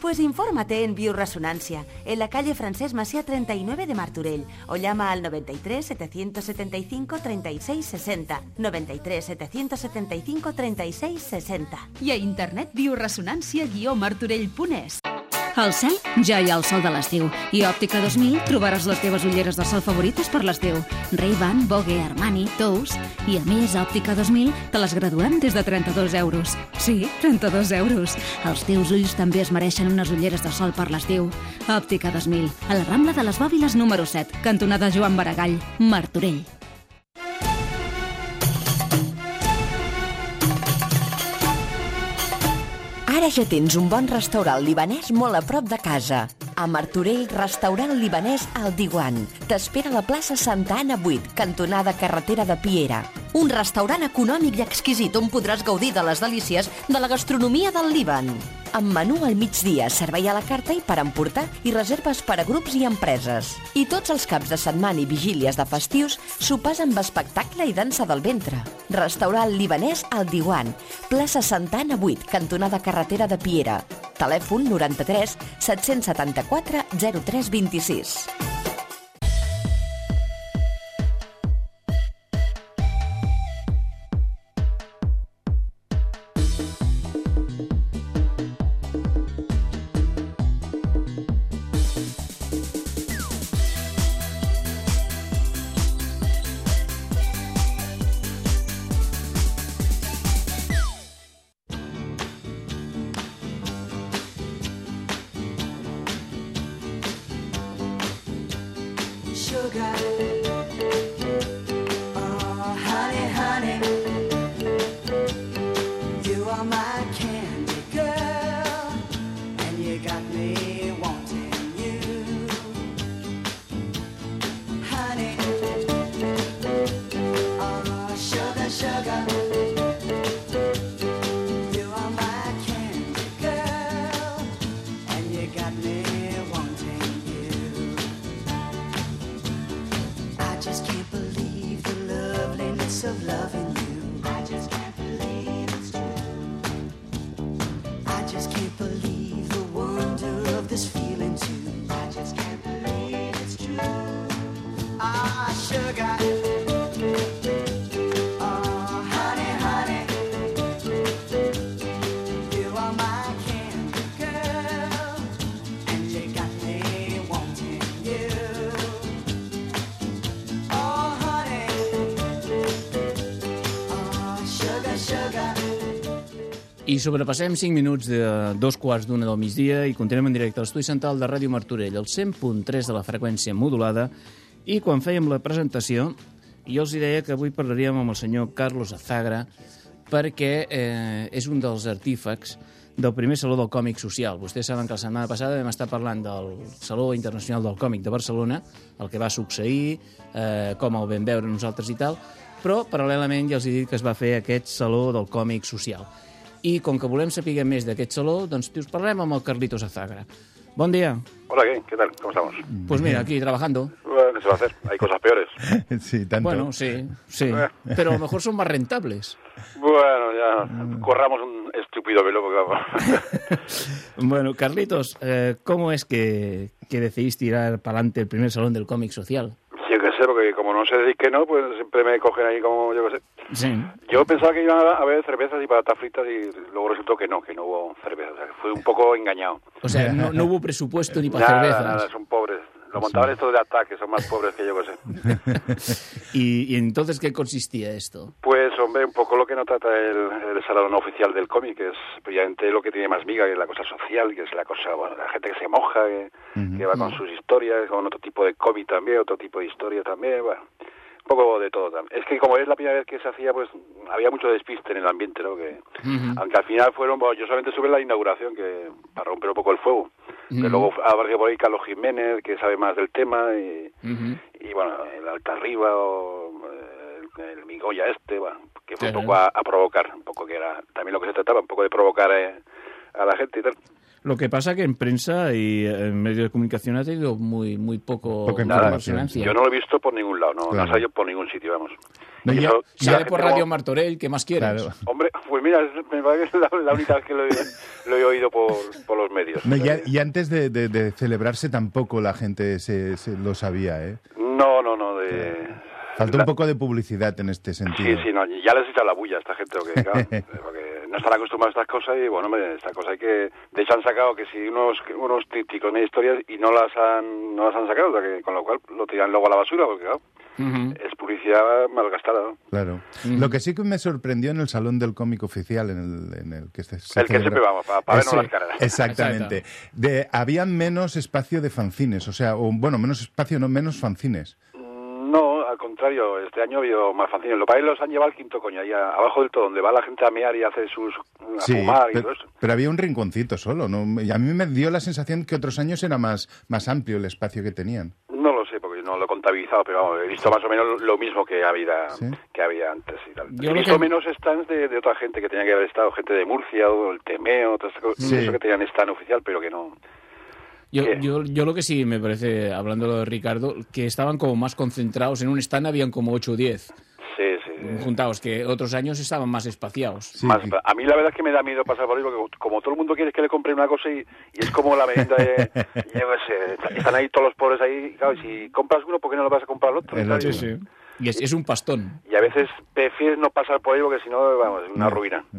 Pues infórmate en Bioresonancia, en la calle Francés Masía 39 de Marturell, o llama al 93 775 36 60. 93 775 36 60. I a internet bioresonància-martorell.es. Al cel ja hi ha el sol de l'estiu i a Òptica 2000 trobaràs les teves ulleres de sol favorites per l'estiu. Ray-Ban, Vogue, Armani, Tous... I a més, a Òptica 2000 te les graduem des de 32 euros. Sí, 32 euros. Els teus ulls també es mereixen unes ulleres de sol per l'estiu. Òptica 2000, a la Rambla de les Bòbiles número 7, cantonada Joan Baragall, Martorell. Ara ja tens un bon restaurant libanès molt a prop de casa. A Martorell, restaurant libanès al Diwan. T'espera a la plaça Santa Anna 8, cantonada carretera de Piera. Un restaurant econòmic i exquisit on podràs gaudir de les delícies de la gastronomia del Líban. Amb menú al migdia, servei a la carta i per emportar i reserves per a grups i empreses. I tots els caps de setmana i vigílies de festius sopars amb espectacle i dansa del ventre. Restaurant libanès al Diwan, plaça Santana 8, cantonada carretera de Piera. Telèfon 93 774 0326. I sobrepassem 5 minuts de dos quarts d'una del migdia i continuem en directe a l'estudi central de Ràdio Martorell, el 100.3 de la freqüència modulada, i quan fèiem la presentació jo els deia que avui parlaríem amb el senyor Carlos Azagra perquè eh, és un dels artífecs del primer Saló del Còmic Social. Vostès saben que la setmana passada vam estar parlant del Saló Internacional del Còmic de Barcelona, el que va succeir, eh, com el vam veure nosaltres i tal, però paral·lelament ja els he dit que es va fer aquest Saló del Còmic Social. I com que volem saber més d'aquest saló, doncs us parlem amb el Carlitos Azagra. Bon dia. Hola, ¿qué? ¿Qué tal? ¿Cómo estamos? Pues mira, aquí trabajando. Bueno, ¿Qué se va a hacer? Hay cosas peores. Sí, tanto. Bueno, sí, sí. Pero a lo mejor son más rentables. Bueno, ya corramos un estúpido velo porque vamos. Bueno, Carlitos, eh, ¿cómo es que, que decidís tirar para adelante el primer salón del cómic social? Sé, porque como no sé decir que no, pues siempre me cogen ahí como, yo qué sé. Sí. Yo pensaba que iban a haber cervezas y patatas fritas y luego resultó que no, que no hubo cervezas. O sea, que fui un poco engañado. O sea, no, no hubo presupuesto ni para Nada, cervezas. nada, son pobres. Lo montaban estos de ataque, son más pobres que yo que sé. ¿Y, y entonces qué consistía esto? Pues, hombre, un poco lo que no trata el, el salón oficial del cómic, que es precisamente lo que tiene más miga, que es la cosa social, que es la cosa, bueno, la gente que se moja, que, que va con sus historias, con otro tipo de cómic también, otro tipo de historia también, bueno, poco de todo también. Es que como es la primera vez que se hacía, pues había mucho despiste en el ambiente, ¿no? Que, aunque al final fueron, bueno, yo solamente supe la inauguración, que para romper un poco el fuego. Que Ujú. luego apareció por ahí Carlos Jiménez, que sabe más del tema, y, y bueno, el Alta Arriba o eh, el, el Migoya este, bueno, que fue un poco a, a provocar, un poco que era también lo que se trataba, un poco de provocar eh, a la gente y tal. Lo que pasa que en prensa y en medios de comunicación ha tenido muy muy poco información. resonancia. yo no lo he visto por ningún lado, no, no Claro. he salido por ningún sitio, vamos. No, Y ya- eso- Sale por como- Radio Martorell, ¿qué más quieres? Claro. Hombre, pues mira, me parece que es la, la única vez que lo he, lo he oído por, por los medios. No, ya- y antes de, de- de celebrarse tampoco la gente se, se lo sabía, ¿eh? No, no, no, de... Faltó la- un poco de publicidad en este Sí, sentido. sí, no, ya les echa la bulla a esta gente, porque, claro, porque no están acostumbrados a estas cosas y, bueno, hombre, esta cosa hay que... De hecho, han sacado que si unos, unos típicos de historias y no las han no las han sacado, o sea, que, con lo cual lo tiran luego a la basura, porque, claro, es publicidad malgastada, ¿no? Claro. Lo que sí que me sorprendió en el Salón del Cómic Oficial, en el, en el que se, se El que celebra- siempre vamos, para, para vernos Ese, las caras. Exactamente. De, había menos espacio de fanzines, o sea, o, bueno, menos espacio, no, menos fanzines. Contrario, este año ha habido más fanzines. Los países los han llevado al quinto coño, ahí abajo del todo, donde va la gente a mear y hace sus... a Sí, fumar y todo pero, eso. pero había un rinconcito solo, ¿no? Y a mí me dio la sensación que otros años era más, más amplio el espacio que tenían. No lo sé, porque no lo he contabilizado, pero vamos, he visto más o menos lo mismo que había, ¿Sí? que había antes y tal. Yo he lo visto que- menos stands de, de otra gente que tenía que haber estado, gente de Murcia o el Temeo, todo eso, Sí. eso que tenían stand oficial, pero que no. Yo, yo, yo lo que sí me parece, hablando de Ricardo, que estaban como más concentrados. En un stand habían como 8 o 10 Sí, sí. juntados, que otros años estaban más espaciados. Sí, Más- a mí la verdad es que me da miedo pasar por ahí porque como todo el mundo quiere que le compre una cosa y, y es como la merienda de, yo sé, están ahí todos los pobres ahí, y claro, y si compras uno, ¿por qué no lo vas a comprar al otro? El otro. Y es, es un pastón. Y a veces prefieres no pasar por ahí porque si no, vamos, es una ruina.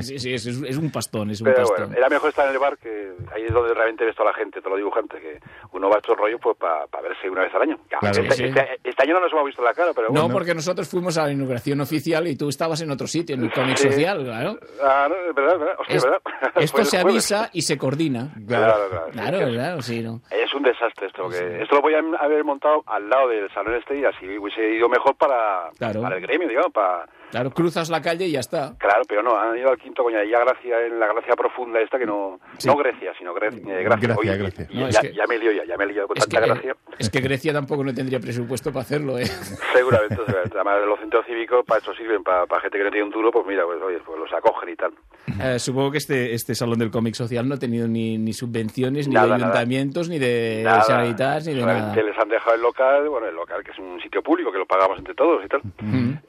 Sí, sí, es, es un pastón, es un Pero pastón. bueno, era mejor estar en el bar, que ahí es donde realmente ves toda la gente, todos los dibujantes, que uno va a estos rollos pues para verse una vez al año. Claro, Claro, este, sí. este- este año no nos hemos visto la cara, pero No, bueno. porque nosotros fuimos a la inauguración oficial y tú estabas en otro sitio, en el cómic Sí. social, claro. Ah, no, es verdad, es verdad. Es- es verdad. Esto se avisa y se coordina. Claro, claro. Claro, claro, sí, ¿no? Es un desastre esto, porque esto lo voy a haber montado al lado del salón este y así hubiese ido mejor para, Claro. para el gremio, digamos, para... Claro, cruzas la calle y ya está. Claro, pero no, han ido al quinto coña, y ya Gracia, en la Gracia profunda esta, que no, Sí. no Grecia, sino Gre- eh, Gracia. Gracia, Oye, Gracia. y- No, es ya, que- ya me lío, ya, ya me lío con Es que, tanta gracia. es que Grecia tampoco no tendría presupuesto para hacerlo, ¿eh? Seguramente, seguramente. además los centros cívicos para eso sirven, para, para gente que no tiene un duro, pues mira, pues oye, pues los acogen y tal. Eh, supongo que este, este salón del cómic social no ha tenido ni, ni subvenciones, ni Nada, de nada. ayuntamientos, ni de Nada, ni de nada. solamente les han dejado el local, bueno, el local que es un sitio público que lo pagamos entre todos y tal.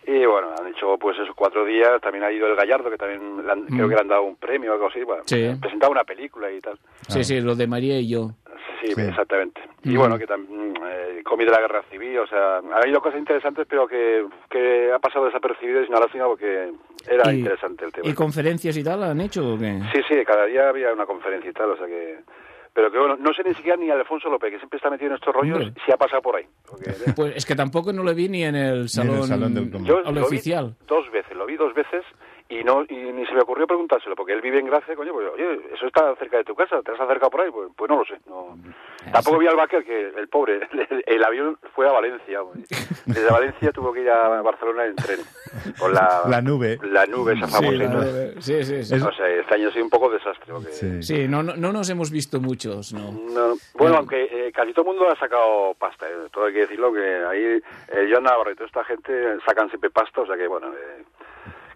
Y bueno, han hecho pues esos cuatro días, también ha ido el Gallardo, que también le han- creo que le han dado un premio o algo así, bueno, Sí. presentado una película y tal. Sí, sí, lo de María y yo. Sí, Sí. exactamente. Y bueno, que también eh, cómic de la guerra civil, o sea, ha habido cosas interesantes, pero que, que ha pasado desapercibido y una lástima porque era Y- interesante el tema. ¿Y conferencias y tal han hecho o qué? Sí, sí, cada día había una conferencia y tal, o sea que... Pero que bueno, no sé ni siquiera ni Alfonso López, que siempre está metido en estos rollos, Hombre. si ha pasado por ahí. Porque, Pues es que tampoco no lo vi ni en el salón, salón del yo lo vi oficial. dos veces, lo vi dos veces y no y ni se me ocurrió preguntárselo, porque él vive en Gracia, coño, pues oye, eso está cerca de tu casa, ¿te has acercado por ahí? Pues, pues no lo sé. No. Tampoco vi al Baker, que el pobre, el, el avión fue a Valencia. Desde Valencia tuvo que ir a Barcelona en tren, con la, La nube. La nube esa Sí, famosa. la ¿no? de- sí, sí, sí. O sea, este año ha sido un poco desastre. Porque... Sí. Sí, no, no, no nos hemos visto muchos, ¿no? No, bueno, aunque eh, casi todo el mundo ha sacado pasta, eh, todo hay que decirlo, que ahí eh, y toda esta gente sacan siempre pasta, o sea que bueno, eh,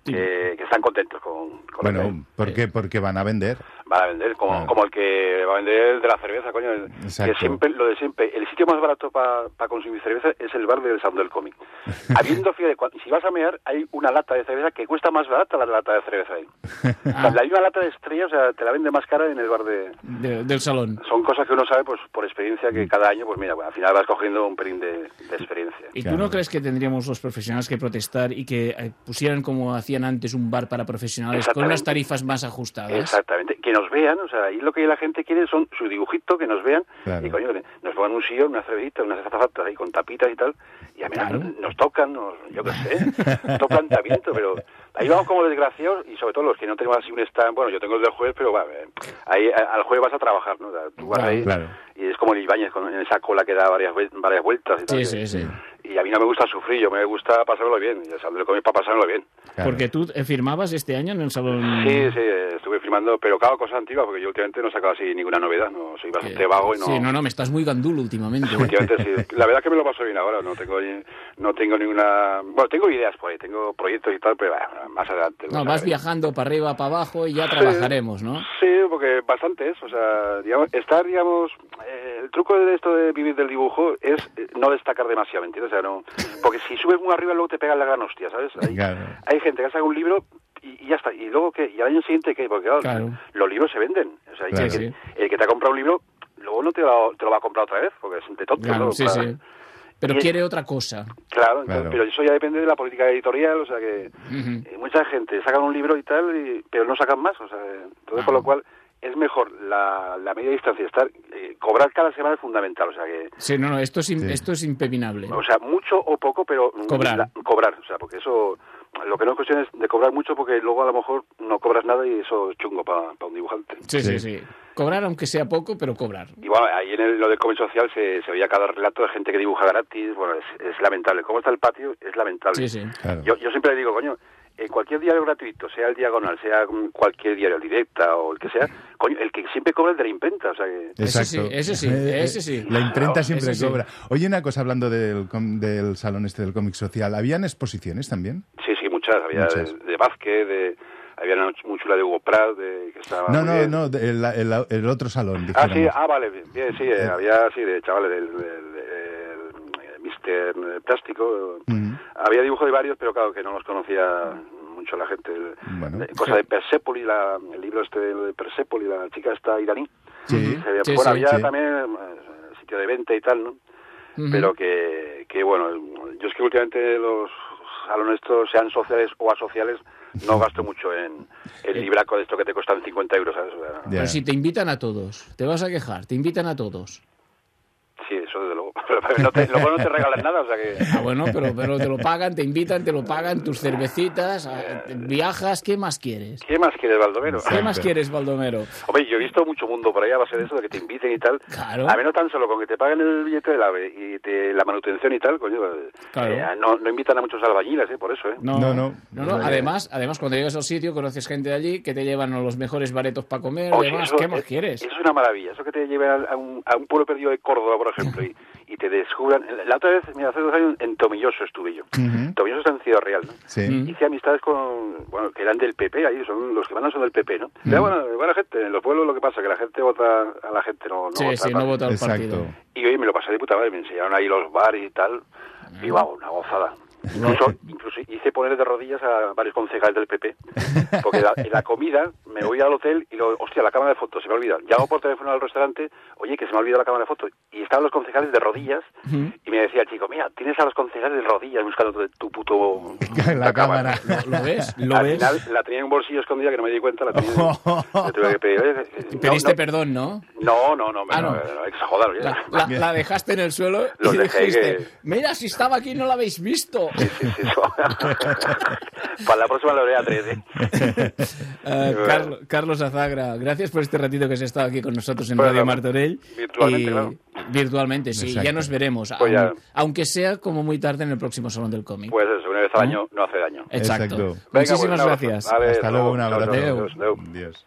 que, que están contentos con, con Bueno, ¿por qué? Porque van a vender. Van a vender, como, Claro. como el que va a vender el de la cerveza, coño, el- que siempre, lo de siempre, el sitio más barato para consumir cerveza es el bar del Salón del Cómic. Habiendo, fíjate, si vas a mear, hay una lata de cerveza que cuesta más barata la lata de cerveza ahí. O sea, la misma lata de estrella, o sea, te la vende más cara en el bar de, De- del salón. son cosas que uno sabe pues por experiencia que cada año pues mira bueno, al final vas cogiendo un pelín de, de experiencia ¿Y Claro. tú no crees que tendríamos los profesionales que protestar y que eh, pusieran como hacían antes un bar para profesionales con unas Exactamente. tarifas más ajustadas? exactamente que nos vean o sea ahí lo que la gente quiere son su dibujito que nos vean Claro. y coño que nos pongan un sillón una cervecita unas azafatas ahí con tapitas y tal y a mí Claro. nos tocan nos, yo qué sé nuestro planteamiento pero ahí vamos como desgraciados y sobre todo los que no tenemos así un stand bueno yo tengo el del jueves pero va eh, ahí al jueves vas a trabajar no O sea, tú vas Claro, ahí claro. y es como el Ibáñez con en esa cola que da varias varias vueltas y tal Sí, sí, sí. y a mí no me gusta sufrir, yo me gusta pasármelo bien, y el salón del cómic para pasármelo bien. Claro. Porque tú eh, firmabas este año en el salón... Sí, sí, estuve firmando, pero claro, cosas antiguas, porque yo últimamente no he sacado así ninguna novedad, no soy bastante vago y no... Sí, no, no, me estás muy gandulo últimamente. Últimamente sí. La verdad es que me lo paso bien ahora, no tengo no tengo ninguna... Bueno, tengo ideas por ahí, tengo proyectos y tal, pero bueno, más adelante. No, más vas viajando para arriba, para abajo y ya Sí. trabajaremos, ¿no? Sí, porque bastante es, o sea, digamos, estar, digamos, eh, el truco de esto de vivir del dibujo es eh, no destacar demasiado, ¿me entiendes? O sea, no, porque si subes muy arriba luego te pegan la gran hostia, ¿sabes? Hay, Claro. hay gente que saca un libro y, y ya está, y luego que, y al año siguiente qué, porque claro, Claro. los libros se venden, o sea, Claro. el, que, Sí, el que te ha comprado un libro luego no te lo, te lo va a comprar otra vez, porque es de tonto, Claro, ¿no? sí, Para- sí. Pero Y- quiere otra cosa. Claro, entonces, Claro. pero eso ya depende de la política editorial, o sea que eh, mucha gente saca un libro y tal, y- pero no sacan más, o sea, entonces Ah. con lo cual es mejor la, la media distancia, estar eh, cobrar cada semana es fundamental, o sea que Sí, no, no, esto es, im- Sí. esto es impepinable. o sea, mucho o poco, pero Cobrar. la- cobrar, o sea, porque eso lo que no es cuestión es de cobrar mucho porque luego a lo mejor no cobras nada y eso es chungo para un dibujante. Sí, sí, Sí. sí. Cobrar aunque sea poco, pero cobrar. Y bueno, ahí en el- lo del cómic social se, se veía cada relato de gente que dibuja gratis, bueno, es, es lamentable. ¿Cómo está el patio? Es lamentable. Sí, sí. Claro. Yo, yo siempre le digo, coño, en cualquier diario gratuito, sea el Diagonal, sea cualquier diario, Directa o el que sea, coño, el que siempre cobra el de la imprenta, o sea que... Ese sí, ese sí, ese sí. La imprenta Claro, siempre ese sí. cobra. Oye, una cosa, hablando del, com- del salón este del cómic social, ¿habían exposiciones también? Sí, sí, muchas, había Muchas. De, de Vázquez, de, había una muy chula de Hugo Prat, de, que estaba No, no, bien. no, de- el, el- el otro salón, Ah, sí, ah, vale, bien, bien, sí, eh, había, sí, de chavales del, del- del- Mr. Plástico, había dibujos de varios, pero claro que no los conocía mucho la gente. Bueno. de- cosa de Persepolis, la, el libro este de Persepolis, la chica esta iraní. Sí. Se había- Sí, bueno, sí, había sí. también eh, sitio de venta y tal, ¿no? Pero que, que, bueno, yo es que últimamente los salones estos, sean sociales o asociales, no gasto mucho en el libraco de esto que te cuestan 50 euros, ¿sabes? Ya. Pero si te invitan a todos, te vas a quejar, te invitan a todos. Sí, eso desde luego. No te, luego no te regalan nada, o sea que... Ah, bueno, pero, pero te lo pagan, te invitan, te lo pagan, tus cervecitas, ah, viajas, ¿qué más quieres? ¿Qué más quieres, Baldomero? ¿Qué más quieres, Baldomero? Hombre, yo he visto mucho mundo por ahí a base de eso, de que te inviten y tal. Claro. A mí no tan solo con que te paguen el billete del AVE y te, la manutención y tal, coño. eh, Claro. eh, no, no invitan a muchos albañiles, ¿eh? Por eso, ¿eh? No, No, no. no, no, Además, además, cuando llegas al sitio, conoces gente de allí que te llevan a los mejores baretos para comer. Oye, además, eso- ¿qué más es- quieres? Eso es una maravilla. Eso que te lleve a, a un, a un pueblo perdido de Córdoba, por ejemplo, y, y te descubran. La otra vez, mira, hace dos años en Tomilloso estuve yo. Ujú. Tomilloso está en Ciudad Real, ¿no? Sí. Mm. Hice amistades con, bueno, que eran del PP, ahí son los que mandan son del PP, ¿no? Mm. Pero bueno, buena gente, en los pueblos lo que pasa, que la gente vota, a la gente no, no sí, vota. sí, no vota al Exacto. partido. Y oye, me lo pasé de puta madre, me enseñaron ahí los bares y tal, y wow, una gozada. Incluso, incluso hice poner de rodillas a varios concejales del PP, porque la- en la comida me voy al hotel y lo, hostia, la cámara de fotos, se me ha olvidado. Llamo por teléfono al restaurante, oye, que se me ha olvidado la cámara de fotos. Y estaban los concejales de rodillas, y me decía el chico, mira, tienes a los concejales de rodillas buscando tu, tu puto... La cámara. ¿Lo, lo ves? ¿Lo Al ves? final la tenía en un bolsillo escondida que no me di cuenta, la tenía. le tuve que pedir, oye, no, Pediste no, perdón, ¿no? no, no, no, me- Ah, no. oye. La, la- la dejaste en el suelo Los y dijiste, que- mira, si estaba aquí no la habéis visto. Sí, sí, eso. Para la próxima lo haré a 3, ¿eh? Eh, Carlos, Carlos Azagra, gracias por este ratito que has estado aquí con nosotros en Radio Martorell. virtualmente, Y- claro. Virtualmente, sí. Exacto. Ya nos veremos. Pues ya. aunque sea como muy tarde en el próximo Salón del Cómic. Pues eso, una vez al año no hace daño. Exacto. Exacto. Venga, pues, Muchísimas abrazo. gracias. Vale, Hasta luego, un abrazo. adiós,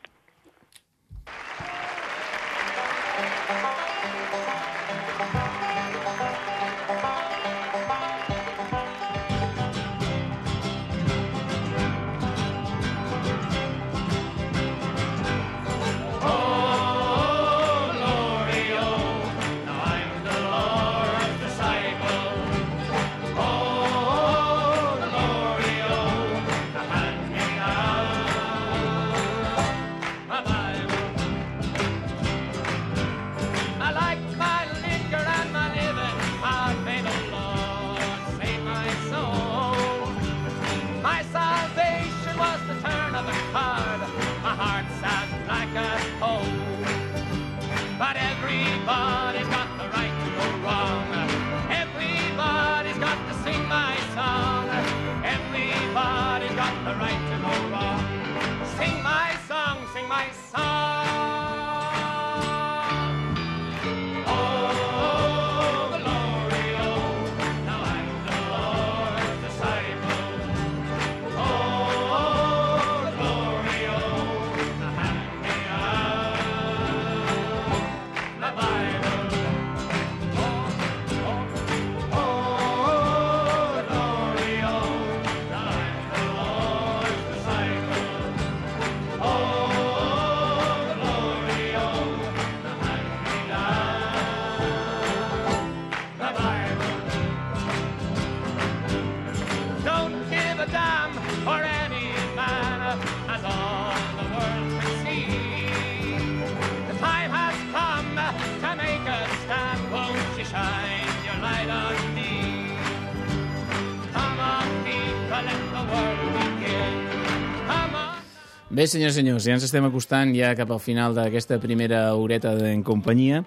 Bé, senyors i senyors, ja ens estem acostant ja cap al final d'aquesta primera horeta en companyia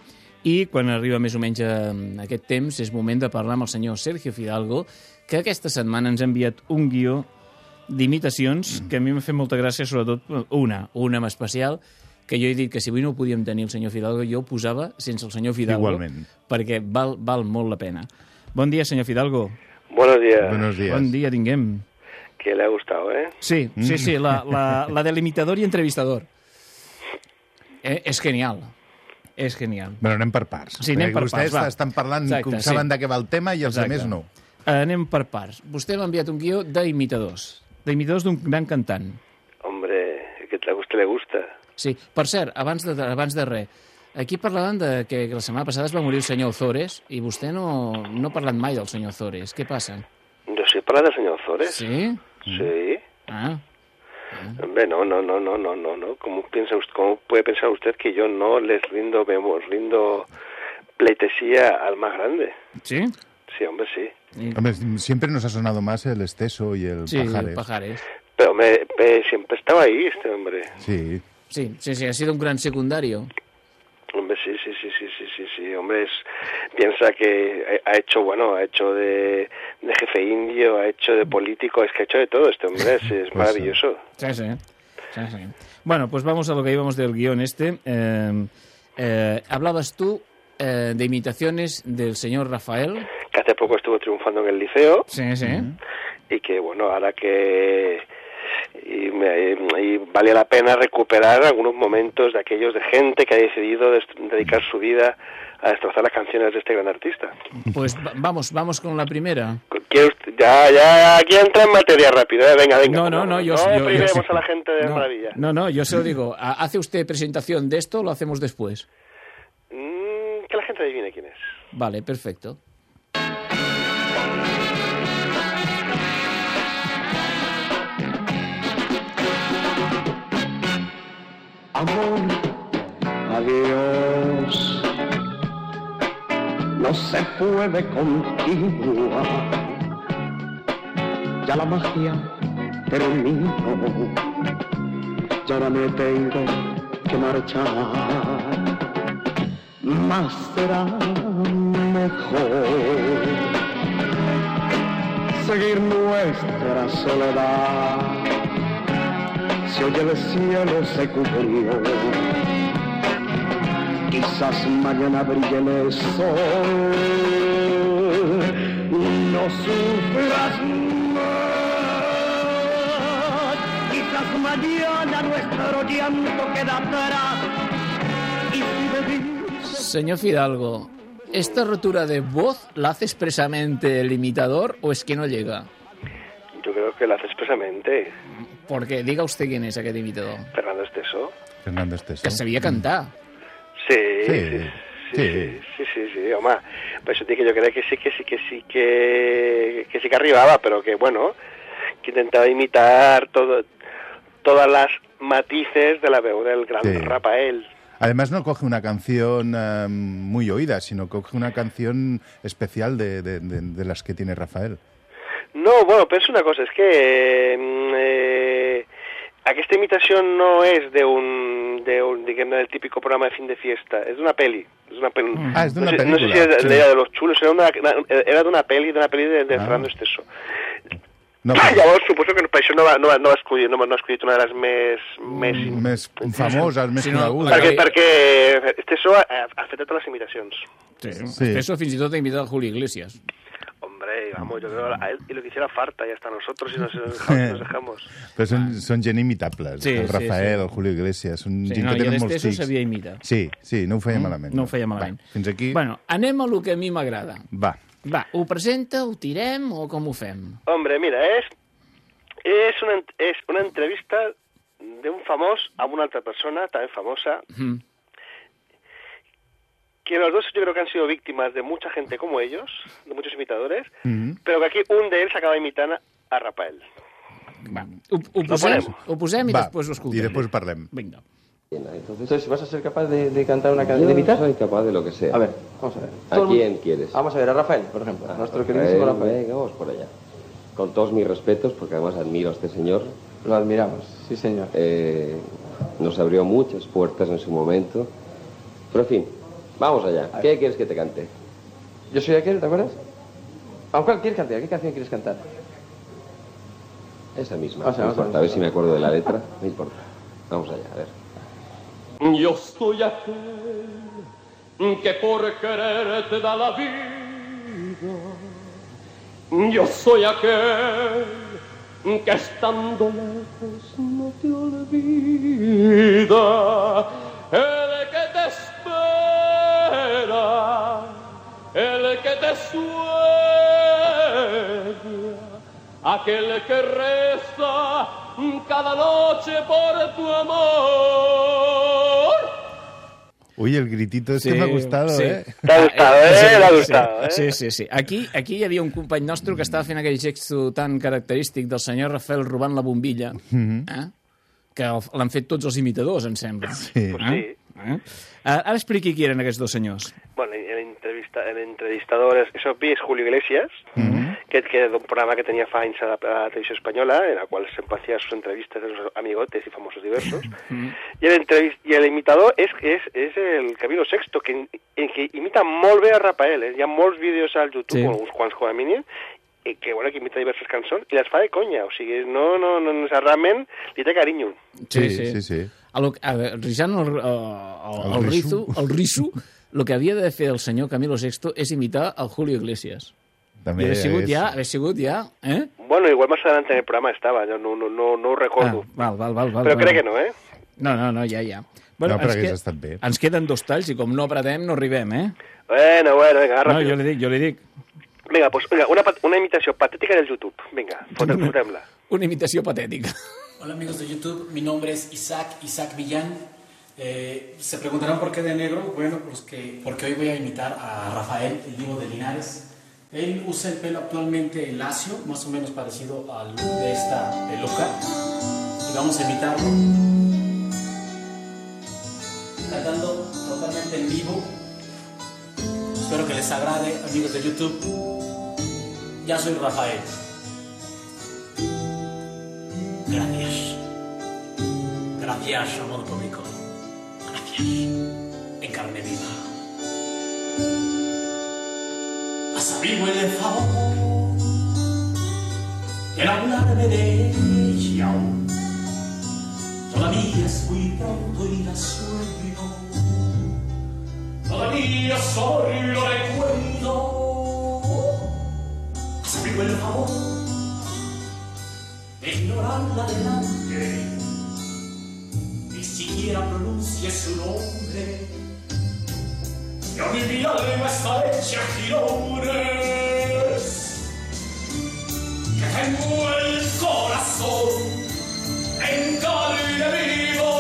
i quan arriba més o menys a aquest temps és moment de parlar amb el senyor Sergio Fidalgo, que aquesta setmana ens ha enviat un guió d'imitacions que a mi m'ha fet molta gràcia, sobretot una, una en especial, que jo he dit que si avui no ho podíem tenir el senyor Fidalgo, jo ho posava sense el senyor Fidalgo, Igualment. perquè val, val molt la pena. Bon dia, senyor Fidalgo. Buenos días. Buenos días. Bon dia, tinguem. Que le ha gustado, ¿eh? Sí, sí, Mm. sí, la, la, la del imitador y entrevistador. Eh, és genial. És genial. Bueno, anem per parts. Sí, anem perquè per vostès parts, va. estan parlant, Exacte, com sí. saben de què va el tema, i els Exacte. altres no. Eh, Anem per parts. Vostè m'ha enviat un guió d'imitadors. D'imitadors d'un gran cantant. Hombre, que a usted le gusta. Sí, per cert, abans de, abans de res, aquí parlaven de que la setmana passada es va morir el senyor Ozores i vostè no, no ha parlat mai del senyor Ozores. Què passa? Para del señor Zores. Sí? Sí. Ah, Hombre, no, no, no, no, no, no, no. ¿Cómo, piensa usted, ¿Cómo puede pensar usted que yo no les rindo, vemos, rindo pleitesía al más grande? ¿Sí? Sí, hombre, sí. Hombre, siempre nos ha sonado más el Esteso y el sí, Pajares. Pajares. Pero me, me- siempre estaba ahí este hombre. Sí. Sí, sí, sí, ha sido un gran secundario. Hombre, sí, sí, sí, sí, sí, sí, sí. Hombre, es, piensa que ha ha hecho, bueno, ha hecho de, de jefe indio, ha hecho de político, es que ha hecho de todo este hombre, es, es maravilloso. Sí, sí. Sí, sí. Bueno, pues vamos a lo que íbamos del guion este. Eh, eh, hablabas tú eh, de imitaciones del señor Rafael. Que hace poco estuvo triunfando en el liceo. Sí, sí. y que bueno ahora que y, me- y vale la pena recuperar algunos momentos de aquellos de gente que ha decidido dedicar su vida a destrozar las canciones de este gran artista. Pues va- vamos, vamos con la primera. ¿Quiere usted- Ya, ya, aquí entra en materia rápida, ¿eh? venga, venga. No, no, no, yo, no yo- yo sí. a la gente de no, maravilla. No, no, yo se lo digo. ¿Ha- ¿Hace usted presentación de esto o lo hacemos después? Mm, que la gente adivine quién es. Vale, perfecto. Amor, adiós. No se puede continuar. Ya la magia terminó. Ya ahora me tengo que marchar. Más será mejor seguir nuestra soledad si hoy el cielo se cubrió. Quizás mañana brille el sol, no sufras más. Quizás mañana nuestro llanto queda atrás y si vivir Señor Fidalgo, ¿esta rotura de voz la hace expresamente el imitador o es que no llega? Yo creo que lo hace expresamente Porque diga usted quién es aquel imitador. Fernando Esteso. Fernando Esteso. Que sabía cantar. Sí, Sí, sí, sí, sí, sí, sí, sí, home. Per això et dic que jo crec que sí que sí que sí que, que sí que arribava, però que, bueno, que intentava imitar todo, todas las matices de la veu del gran Sí. Rafael. Además no coge una canción eh, muy oída, sino coge una canción especial de, de- de- de las que tiene Rafael. No, bueno, penso una cosa, és que mm, eh, aquesta imitació no és d'un, d'un diguem-ne, del típico programa de fin de fiesta, és d'una peli. És una pel... Ah, és d'una no sé, No sé pel·lícula. si era, Sí. era de los chulos, era d'una era d'una peli, d'una peli de, de Ah. Fernando Esteso. No, Ah, Llavors, suposo que per això no va, no va, no va, escollir, no, va- no ha escollit una de les més... més... més famoses, més Si no, conegudes. Perquè, perquè Esteso ha, ha fet totes les imitacions. Sí. Sí. Eso fins i tot ha imitat a Julio Iglesias. Hombre, vamos, yo creo a él y lo que hiciera falta y hasta nosotros si nos, nos dejamos. Però són, són gent imitables. Sí, el sí, Rafael, sí. el Julio Iglesias, són Sí, gent no, que tenen en molts tics. sabia imitar. Sí, sí, no ho feia malament. No ho feia malament. Va, fins aquí, Bueno, anem a lo que a mi m'agrada. va. Va, ho presenta, ho tirem o com ho fem? Hombre, mira, es, es, una, es una entrevista de un famoso a una otra persona, también famosa, Mm. Que los dos yo creo que han sido víctimas de mucha gente como ellos, de muchos imitadores, Mhm. pero que aquí un de ells acaba imitant a Rafael. Va, ho, ho, posem, ponemos. ho posem i Va, després ho escoltem. i després parlem. Vinga. Entonces, ¿vas a ser capaz de, de cantar una canción? ¿De imitar? soy capaz de lo que sea. A ver, vamos a ver. ¿A Todo quién quieres? Vamos a ver, a Rafael, por ejemplo. a nuestro queridísimo Rafael, Rafael. Venga, vamos por allá. Con todos mis respetos, porque además admiro a este señor. Lo admiramos, sí, señor. Eh, nos abrió muchas puertas en su momento. Pero en fin, vamos allá. ¿Qué quieres que te cante? Yo soy aquel, ¿te acuerdas? ¿A cuál quieres cantar? ¿Qué canción quieres cantar? Esa misma. No importa, a ver si me acuerdo de la letra. No importa. Vamos allá, a ver. Yo soy aquel que por querer te da la vida. Yo soy aquel que estando lejos no te olvida, el que que te sueña, aquel que reza cada noche por tu amor. Uy, el gritito este me ha gustado, sí. eh? T'ha gustat, eh? Sí, T'ha sí, gustat, eh? Sí, sí, sí. Aquí, aquí hi havia un company nostre que estava fent aquell gesto tan característic del senyor Rafael robant la bombilla, Mhm. eh? que l'han fet tots els imitadors, em sembla. Sí. Eh? Eh? Ara ara expliqui qui eren aquests dos senyors. Bueno, entrevista, el entrevistador es, es obvi, es Julio Iglesias, que, que era un programa que tenía fa anys a la, a la televisió espanyola, en la cual siempre hacía sus entrevistas de sus amigotes y famosos diversos. y, el entrevis- y el imitador és, és, és el Camilo Sexto, que, en, que imita molt bé a Rafael. Eh? Hi ha molts vídeos al YouTube, Sí. sí. uns quants com a mínim, i que, bueno, que imita diverses cançons i les fa de conya, o sigui, no, no, no, no realment li té carinyo. Sí, sí, sí. A lo, a veure, risant el, el, el, El el, risu, el risu, el que havia de fer el senyor Camilo Sexto és imitar el Julio Iglesias. També I haver sigut és- ja, haver sigut ja, eh? Bueno, igual más adelante en el programa estaba, yo no, no, no, no ho recordo. Ah, val, val, val, val, Però val. crec que no, eh? No, no, no, ja, ja. No, però ens hagués que- estat bé. Ens queden dos talls i com no apretem no arribem, eh? Bueno, bueno, venga, No, rápido. jo li dic, jo li dic. Venga, pues venga, una, una imitació patètica del YouTube. Venga, fotem- fotem-la. Una imitació patètica. Hola amigos de YouTube, mi nombre es Isaac, Isaac Villán. Eh, se preguntarán por qué de negro. Bueno, pues que, porque hoy voy a imitar a Rafael, el divo de Linares. Él usa el pelo actualmente lacio, más o menos parecido al de esta peluca. Y vamos a imitarlo. Cantando totalmente en vivo. Espero que les agrade, amigos de YouTube. Ya soy Rafael. Gracias. Gracias, amor público. Gracias. En carne viva. Has abrido el favor en hablarme de ella. Todavía es muy y la sueño. Todavía soy lo recuerdo. Has abrido el favor de ignorarla delante. Ni siquiera pronuncie su nombre. Ya mi vida está hecha girones. Que tengo el corazón en carne vivo.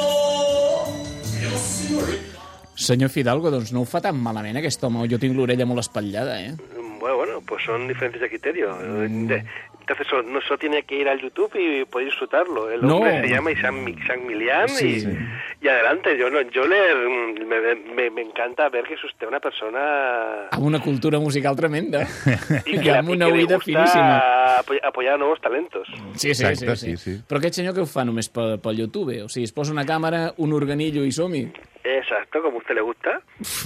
No olvida. Senyor Fidalgo, doncs no ho fa tan malament aquest home. Jo tinc l'orella molt espatllada, eh? Bueno, bueno, pues son diferentes de criterio. De- Entonces, no solo tiene que ir al YouTube y poder disfrutarlo. El No. hombre se llama Isaac, Isaac Milian Sí, y, sí. y adelante. Yo, no, yo le, me, me, me encanta ver que es usted una persona Amb una cultura musical tremenda. y I que, amb una oïda finíssima. apoy- apoyar nuevos talentos. Sí, sí, Exacte, sí, sí, sí, sí. Però aquest senyor que ho fa només pel, pel YouTube? O sigui, es posa una càmera, un organillo i som-hi? Exacto, como a usted le gusta.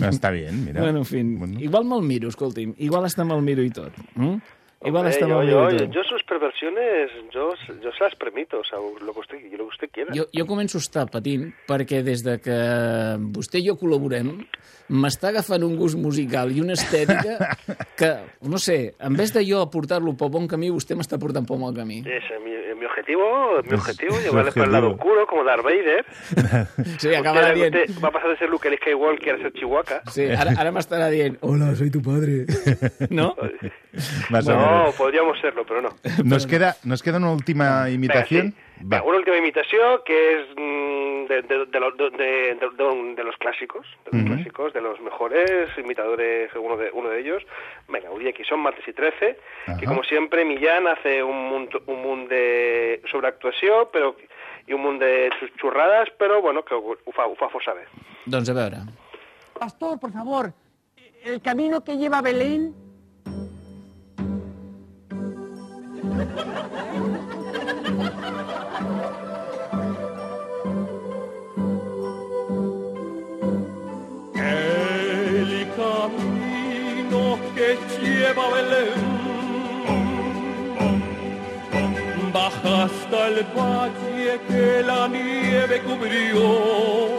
Està bé, mira. Bueno, en fi, igual me'l miro, escolti'm. Igual hasta me'l miro i tot. Mm? Igual Hombre, hasta yo, yo, yo, yo sus perversiones, yo, yo se las permito, o sea, lo que usted, lo que usted quiera. Jo, jo començo a estar patint perquè des de que vostè i jo col·laborem m'està agafant un gust musical i una estètica que, no sé, en vez de jo aportar-lo pel bon camí, vostè m'està portant pel mal camí. Ese es mi, mi objetivo, mi Es objetivo, llevarle por el lado oscuro, como Darth Vader. Sí, dient... usted va a pasar de ser Luke Skywalker a ser Chihuahua. Sí, ara, ara m'estarà dient, hola, soy tu padre. No? Más o No, menos. podríamos serlo, pero no. Nos queda, nos queda una última imitación. Venga, una última imitación que es mm, de, de, de, lo- de, de- de- de los clásicos, de los clásicos, de los mejores imitadores, uno de, uno de ellos. Venga, un día que son martes y 13, que Ajá. como siempre Millán hace un mundo, un mundo de sobreactuació pero, y un mundo de sus churradas, pero bueno, que ho fa, ho fa força bé. Doncs a veure. Pastor, por favor, el camino que lleva a Belén. El camino que lleva Belén baja hasta el valle que la nieve cubrió.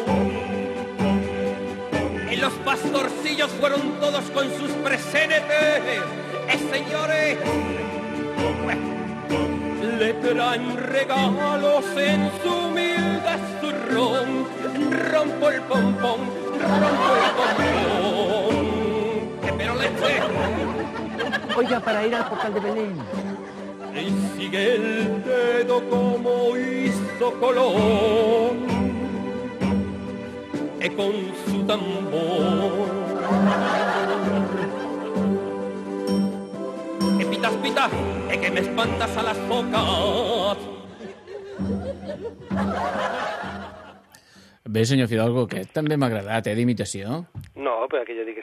Y los pastorcillos fueron todos con sus presentes. ¡Eh, señores! Le traen regalos en su humilde zurrón. Rompo el pompón, rompo el pompón. ¡Que pero leche! Oiga, para ir al portal de Belén. Y sigue el dedo como hizo Colón. E con su tambor. Pitas, pitas, e que me espantas a las focas. Bé, senyor Fidalgo, aquest també m'ha agradat, eh, d'imitació. No, però que jo dic,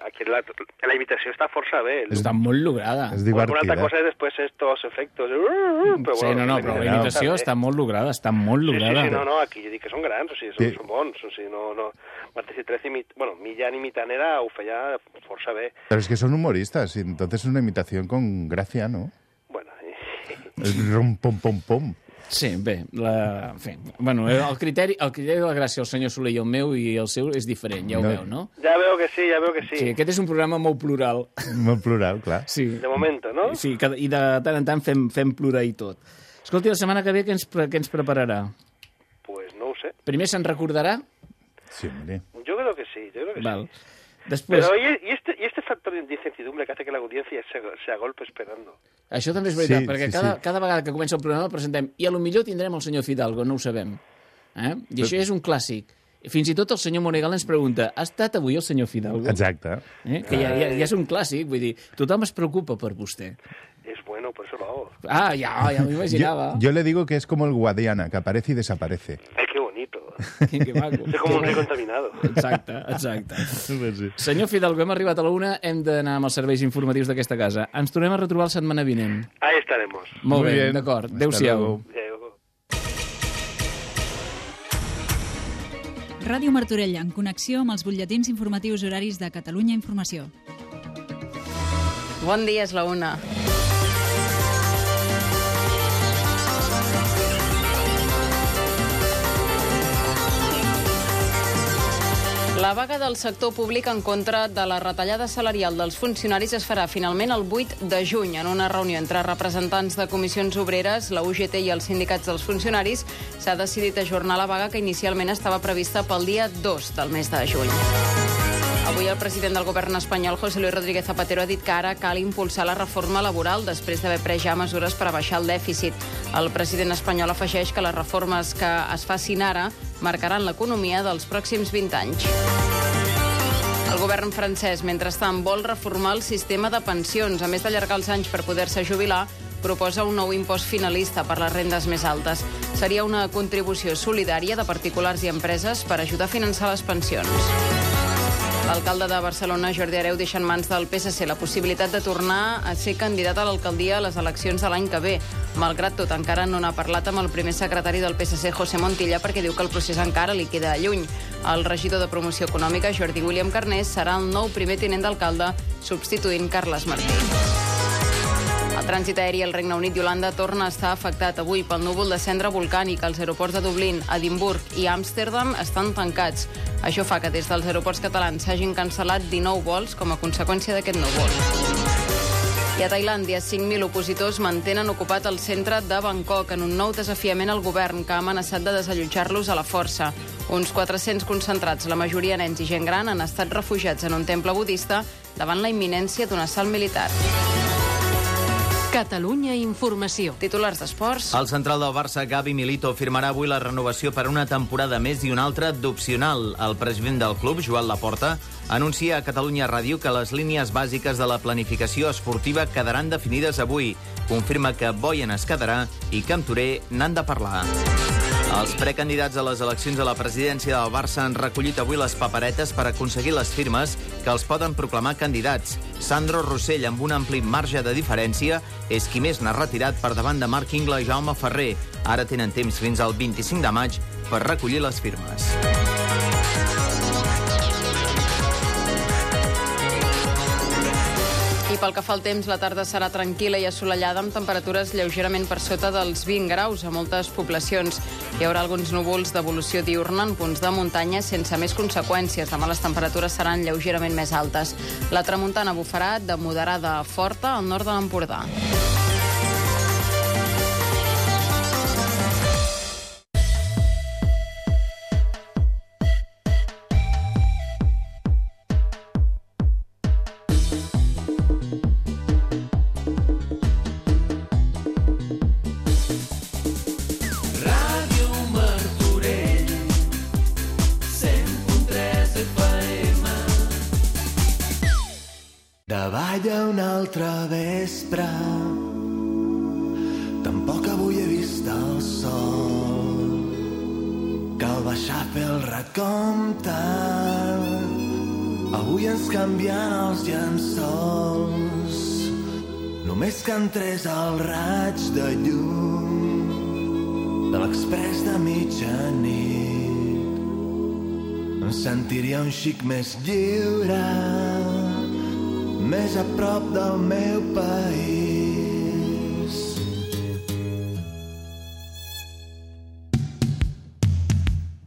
aquí la, la imitació està força bé. Està molt lograda. És Una divertida. altra cosa és després estos efectos. Però, Sí, no, no, però la imitació està molt lograda, està molt Sí, sí, lograda. sí, no, no, aquí jo dic que són grans, o sigui, són, Sí. són bons, o sigui, no, no... Martí i Trece, imit... bueno, Millán era, ho feia força bé. Pero es que son humoristas, y entonces es una imitación con gracia, ¿no? Bueno, El rom pom pom pom. Sí, bé, la... en fi, bueno, el criteri, el criteri de la gràcia del senyor Soler i el meu i el seu és diferent, ja ho No. veu, no? Ja veu que sí, ja veu que sí. Sí, aquest és un programa molt plural. Molt plural, clar. Sí. De momento, no? Sí, cada, i de tant en tant fem, fem plorar i tot. Escolti, la setmana que ve què ens, què ens prepararà? Pues no ho sé. Primer se'n recordarà? Sí, hombre. Yo creo que sí, yo creo que Val. sí. Després, Pero y, y este, y este factor de incertidumbre que hace que la audiencia se, se agolpe esperando. això també és veritat, Sí, perquè sí, cada, sí. cada vegada que comença el programa el presentem i a lo millor tindrem el senyor Fidalgo, no ho sabem. Eh? I això és un clàssic. Fins i tot el senyor Monegal ens pregunta ha estat avui el senyor Fidalgo? Exacte. Eh? Que ja, ja, ja és un clàssic, vull dir, tothom es preocupa per vostè. Es bueno, por eso lo hago. Ah, ja, ja m'ho imaginava. Yo, yo le digo que es como el Guadiana, que aparece y desaparece. Ay, qué bonito. Que, maco. Es como un rey contaminado. Exacte, exacte. Senyor Fidalgo, hem arribat a la una, hem d'anar amb els serveis informatius d'aquesta casa. Ens tornem a retrobar la setmana vinent. Ahí estaremos. Molt Muy bé, bien. d'acord. Adéu-siau. Ràdio Martorell, en connexió amb els butlletins informatius horaris de Catalunya Informació. Bon dia, és la una. La vaga del sector públic en contra de la retallada salarial dels funcionaris es farà finalment el 8 de juny en una reunió entre representants de comissions obreres, la UGT i els sindicats dels funcionaris. S'ha decidit ajornar la vaga que inicialment estava prevista pel dia 2 del mes de juny. Avui el president del govern espanyol, José Luis Rodríguez Zapatero, ha dit que ara cal impulsar la reforma laboral després d'haver pres ja mesures per a baixar el dèficit. El president espanyol afegeix que les reformes que es facin ara marcaran l'economia dels pròxims 20 anys. El govern francès, mentrestant, vol reformar el sistema de pensions. A més d'allargar els anys per poder-se jubilar, proposa un nou impost finalista per les rendes més altes. Seria una contribució solidària de particulars i empreses per ajudar a finançar les pensions. L'alcalde de Barcelona, Jordi Areu, deixa en mans del PSC la possibilitat de tornar a ser candidat a l'alcaldia a les eleccions de l'any que ve. Malgrat tot, encara no n'ha parlat amb el primer secretari del PSC, José Montilla, perquè diu que el procés encara li queda lluny. El regidor de Promoció Econòmica, Jordi William Carnés, serà el nou primer tinent d'alcalde, substituint Carles Martí. Trànsit aeri al Regne Unit i Holanda torna a estar afectat avui pel núvol de cendra volcànica. Els aeroports de Dublín, Edimburg i Amsterdam estan tancats. Això fa que des dels aeroports catalans s'hagin cancel·lat 19 vols com a conseqüència d'aquest núvol. I a Tailàndia, 5.000 opositors mantenen ocupat el centre de Bangkok en un nou desafiament al govern que ha amenaçat de desallotjar-los a la força. Uns 400 concentrats, la majoria nens i gent gran, han estat refugiats en un temple budista davant la imminència d'un assalt militar. Catalunya Informació. Titulars d'esports. El central del Barça, Gavi Milito, firmarà avui la renovació per una temporada més i una altra d'opcional. El president del club, Joan Laporta, anuncia a Catalunya Ràdio que les línies bàsiques de la planificació esportiva quedaran definides avui. Confirma que Boyen es quedarà i que amb Touré n'han de parlar. Els precandidats a les eleccions a la presidència del Barça han recollit avui les paperetes per aconseguir les firmes que els poden proclamar candidats. Sandro Rossell, amb un ampli marge de diferència, és qui més n'ha retirat per davant de Marc Ingla i Jaume Ferrer. Ara tenen temps fins al 25 de maig per recollir les firmes. I pel que fa al temps, la tarda serà tranquil·la i assolellada amb temperatures lleugerament per sota dels 20 graus a moltes poblacions. Hi haurà alguns núvols d'evolució diurna en punts de muntanya sense més conseqüències. Demà les temperatures seran lleugerament més altes. La tramuntana bufarà de moderada a forta al nord de l'Empordà. Treballa un altre vespre. Tampoc avui he vist el sol. Cal baixar a fer el recompte. Avui ens canvien els llençols. Només que entrés el raig de llum de l'express de mitjanit em sentiria un xic més lliure més a prop del meu país.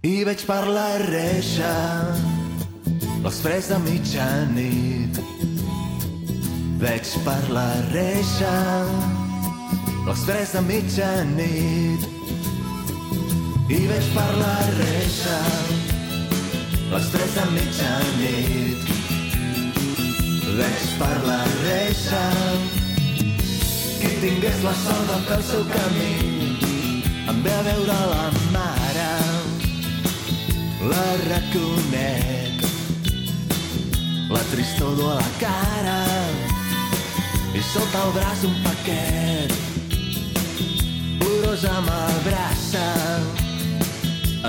I veig per la reixa l'express de mitjanit. Veig per la reixa l'express de mitjanit. I veig per la reixa l'express de mitjanit. Veig per la reixa. Qui tingués la sort de fer el seu camí. Em ve a veure la mare. La reconec. La tristor a la cara. I sota el braç un paquet. Plorosa m'abraça.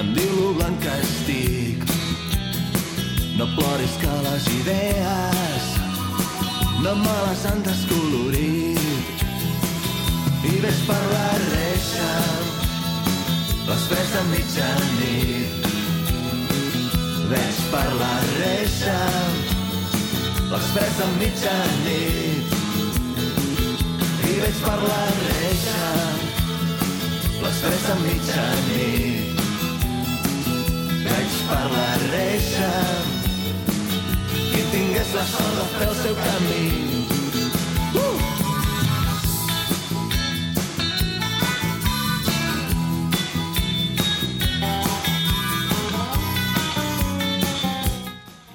Em diu lo blanc que estic. No ploris que les idees no me les han descolorit. I ves per la reixa l'express de mitjanit. Veig per la reixa l'express de mitjanit. I veig per la reixa l'express de mitjanit. Veig per la reixa qui tingués la sort de fer el seu camí. Uh!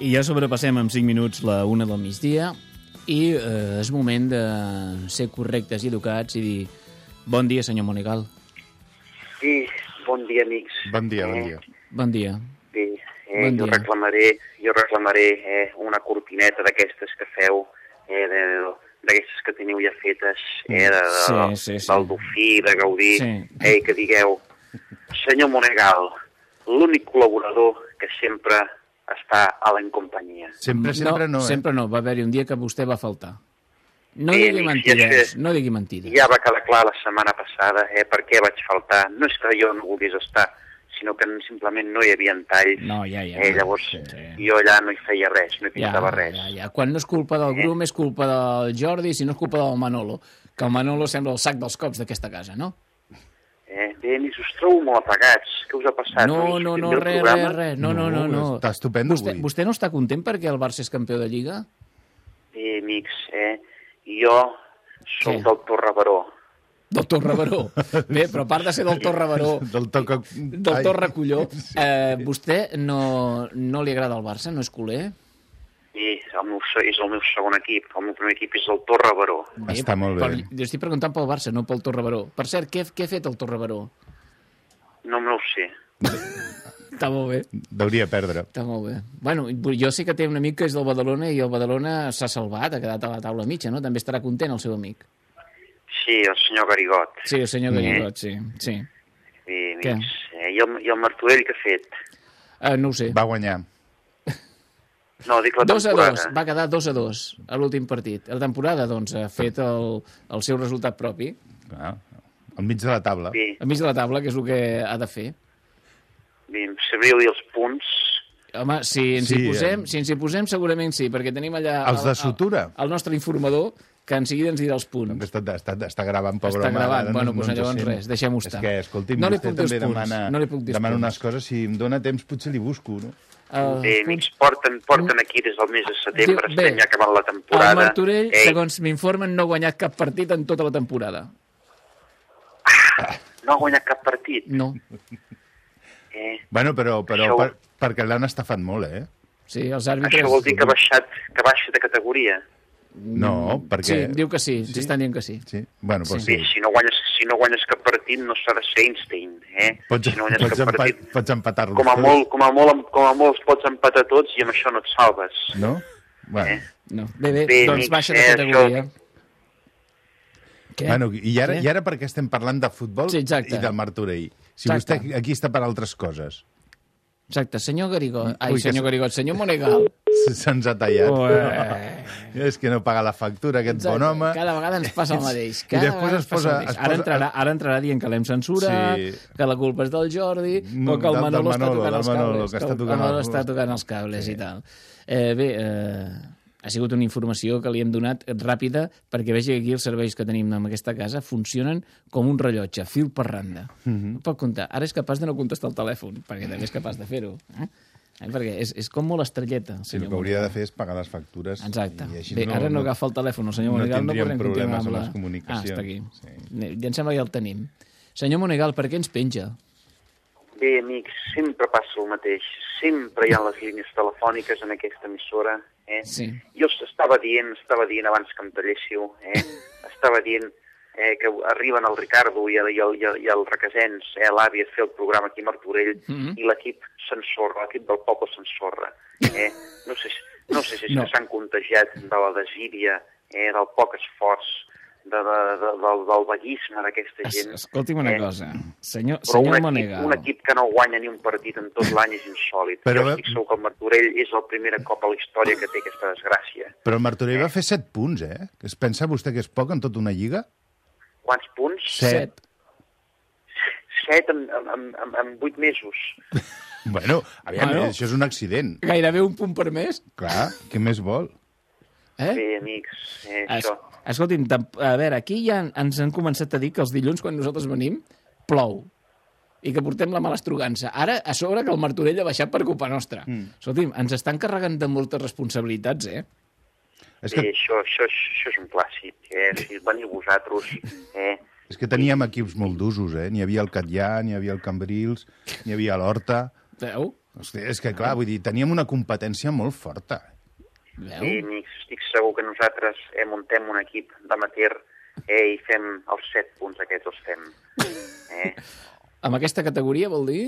I ja sobrepassem en 5 minuts la una del migdia i eh, és moment de ser correctes i educats i dir bon dia, senyor Monegal. Sí, bon dia, amics. Bon dia, bon dia. Bon dia. Eh, Bon jo reclamaré, jo reclamaré eh, una cortineta d'aquestes que feu, eh, de- d'aquestes que teniu ja fetes, eh, de, de, Sí, sí, sí. del Dofí, de Gaudí, Sí. eh, que digueu, senyor Monegal, l'únic col·laborador que sempre està a la companyia. Sempre, sempre no, eh? Sempre no, va haver-hi un dia que vostè va faltar. No Bé, digui ja mentides, sé. no digui mentides. Ja va quedar clar la setmana passada eh, per què vaig faltar. No és que jo no volgués estar, sinó que simplement no hi havia talls. No, ja, ja. Eh, llavors, jo allà no hi feia res, no hi Ja, pintava res. ja, ja. Quan no és culpa del Grum, és culpa del Jordi, si no és culpa del Manolo. Que el Manolo sembla el sac dels cops d'aquesta casa, no? Eh, bé, amics, us trobo molt apagats. Què us ha passat? No, no, no, el res, programa? res, res. No, no, no, no. Està estupendo Vostè, avui. vostè no està content perquè el Barça és campió de Lliga? Bé, amics, eh, jo soc del Torre Baró. Del Torre Baró. Bé, però a part de ser del Torre Baró, Del toca... del Torre Colló, eh, vostè no, no li agrada el Barça? No és culer? I el meu, és el meu segon equip. El meu primer equip és el Torre Baró. Bé, Per, jo estic preguntant pel Barça, no pel Torre Baró. Per cert, què, què ha fet el Torre Baró? No, no ho sé. Està molt bé. Deuria perdre. Està molt bé. Bueno, jo sé que té un amic que és del Badalona i el Badalona s'ha salvat, ha quedat a la taula mitja, no? També estarà content el seu amic. Sí, el senyor Garigot. Sí, el senyor Eh? Galligot, sí. sí. Bé, Què? eh, i, el, i el Martorell què ha fet? Uh, no ho sé. Va guanyar. No, dic la 2 a temporada. 2, va quedar 2 a 2 a l'últim partit. La temporada, doncs, ha fet el, el seu resultat propi. Ah, al mig de la taula. Sí. Al mig de la taula, que és el que ha de fer. Bé, sabríeu dir els punts? Home, si ens, Sí, hi posem, eh. si ens hi posem, segurament sí, perquè tenim allà... Els de sutura. El, el nostre informador, que en seguida ens dirà els punts. Està, està, està gravant, pobre Està home, gravant. ara Bueno, no, doncs ens llavors res, deixem-ho estar. És que, escolti'm, No vostè també demana, no demana unes coses, si em dóna temps potser li busco, no? El, Bé, amics, porten, porten aquí des del mes de setembre, bé, estem ja acabant la el temporada. Martorell, Ei, segons m'informen, no ha guanyat cap partit en tota la temporada. no ha guanyat cap partit. No. Eh, Bueno, però, però Això- per, perquè l'han estafat molt, eh? Sí, els àrbitres... això vol dir que ha baixat, que baixa de categoria. No, perquè... Sí, diu que sí, sí? estan dient que sí. Sí? Bueno, doncs Bé, sí. si no guanyes, si no guanyes cap partit no s'ha de ser Einstein, eh? Pots, si no guanyes pots, cap empa partit, pots empatar-los com a, molt, com, a molt, com a molt els pots empatar tots i amb això no et salves. No? Bueno. Eh? No. Bé, bé, Bé, doncs baixa de eh, categoria. Què? Bueno, i ara, Què? i ara perquè estem parlant de futbol Sí, exacte. i del Martorell. Si Exacte. vostè aquí està per altres coses. Exacte, senyor Garigó. Ai, Ui, que senyor se- Garigó, senyor Monegal. Se'ns ha tallat. Ué. És que no paga la factura, aquest bon home. Cada vegada ens passa el mateix. I Cada després vegada es posa... Es Ara, posa entrarà, ara entrarà dient que l'hem censurat, Sí. que la culpa és del Jordi, No, o que el del Manolo, està Manolo, tocant els Manolo, cables. que està el Manolo està tocant els cables i tal. Eh, bé, eh, ha sigut una informació que li hem donat ràpida perquè vegi que aquí els serveis que tenim en aquesta casa funcionen com un rellotge, fil per randa. Mhm. No pot comptar. Ara és capaç de no contestar el telèfon, perquè també és capaç de fer-ho. Eh? Eh, perquè és, és com molt estrelleta. el Sí, el que hauria de fer és pagar les factures. Exacte. I així Bé, ara no agafa el telèfon el senyor no Monegal, no, tindríem continuar problemes amb amb la... les comunicacions. Ah, està aquí. Sí. Ja em sembla que ja el tenim. Senyor Monegal, per què ens penja? Bé, amics, sempre passa el mateix. Sempre hi ha les línies telefòniques en aquesta emissora. Eh? Sí. Jo estava dient, estava dient abans que em talléssiu, eh? estava dient eh, que arriben el Ricardo i el, i el, i el, i el Requesens, eh, l'avi, a fer el programa aquí a Martorell, Mhm. i l'equip s'ensorra, l'equip del poble s'ensorra. Eh? No sé, si- no sé si és No. que s'han contagiat de la desídia, eh, del poc esforç, de, de, de, del, del vaguisme d'aquesta Es, gent. escolti'm una eh? cosa. Senyor, Però un senyor equip, Monegal. un equip que no guanya ni un partit en tot l'any és insòlid. Però- jo estic segur que el Martorell és el primer cop a la història que té aquesta desgràcia. Però el Martorell va fer 7 punts, eh? Es pensa vostè que és poc en tota una lliga? Quants punts? Set. Set en, en, en, en vuit mesos. Bueno, aviam, Bueno. això és un accident. Gairebé un punt per mes? Clar, què més vol? Eh? Bé, amics, eh, Es, això. escolti'm, a veure, aquí ja ens han començat a dir que els dilluns, quan nosaltres venim, plou i que portem la malestrogança. Ara, a sobre, que el Martorell ha baixat per culpa nostra. Mm. Escolti'm, ens estan carregant de moltes responsabilitats, eh? És Bé, que, això, això, això és un clàssic. Eh? Si veniu vosaltres, eh? és que teníem equips molt d'usos, eh? N'hi havia el Catllà, n'hi havia el Cambrils, n'hi havia l'Horta... Veu? Hosti, és que, clar, vull dir, teníem una competència molt forta. Veu? Sí, amics, estic segur que nosaltres eh, muntem un equip d'amateur eh, i fem els set punts aquests, els fem. Eh? Amb aquesta categoria, vol dir?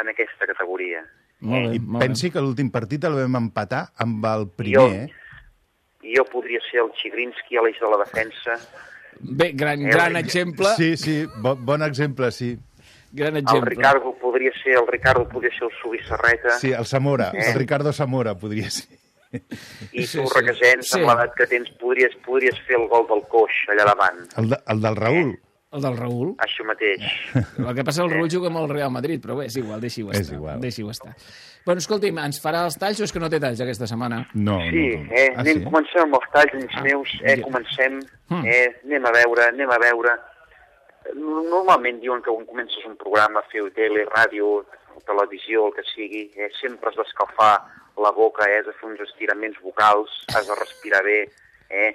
En aquesta categoria. Molt bé, I molt pensi que l'últim partit el vam empatar amb el primer, eh? I jo podria ser el Chigrinsky a l'eix de la defensa, Bé, gran, Eh, gran el- exemple. Sí, sí, bo, bon exemple, sí. Gran el exemple. Ricardo podria ser el Ricardo podria ser el Subissarreta, Sí, el Zamora, Eh? el Ricardo Zamora podria ser. i tu, sí. Requesens, Sí. amb l'edat que tens, podries, podries fer el gol del coix allà davant. El, de, el del Raül. El del Raül. Això mateix. El que passa, el Raül juga amb el Real Madrid, però bé, és igual, deixi-ho estar. És igual. Deixi-ho estar. Bueno, escolti'm, ens farà els talls o és que no té talls aquesta setmana? No, Sí, no. eh, Ah, anem, sí? comencem amb els talls, amics Ah, meus, eh, ja. comencem, Hmm. eh, anem a veure, anem a veure. Normalment diuen que quan comences un programa, feu tele, ràdio, televisió, el que sigui, eh, sempre has d'escalfar la boca, eh, has de fer uns estiraments vocals, has de respirar bé, eh,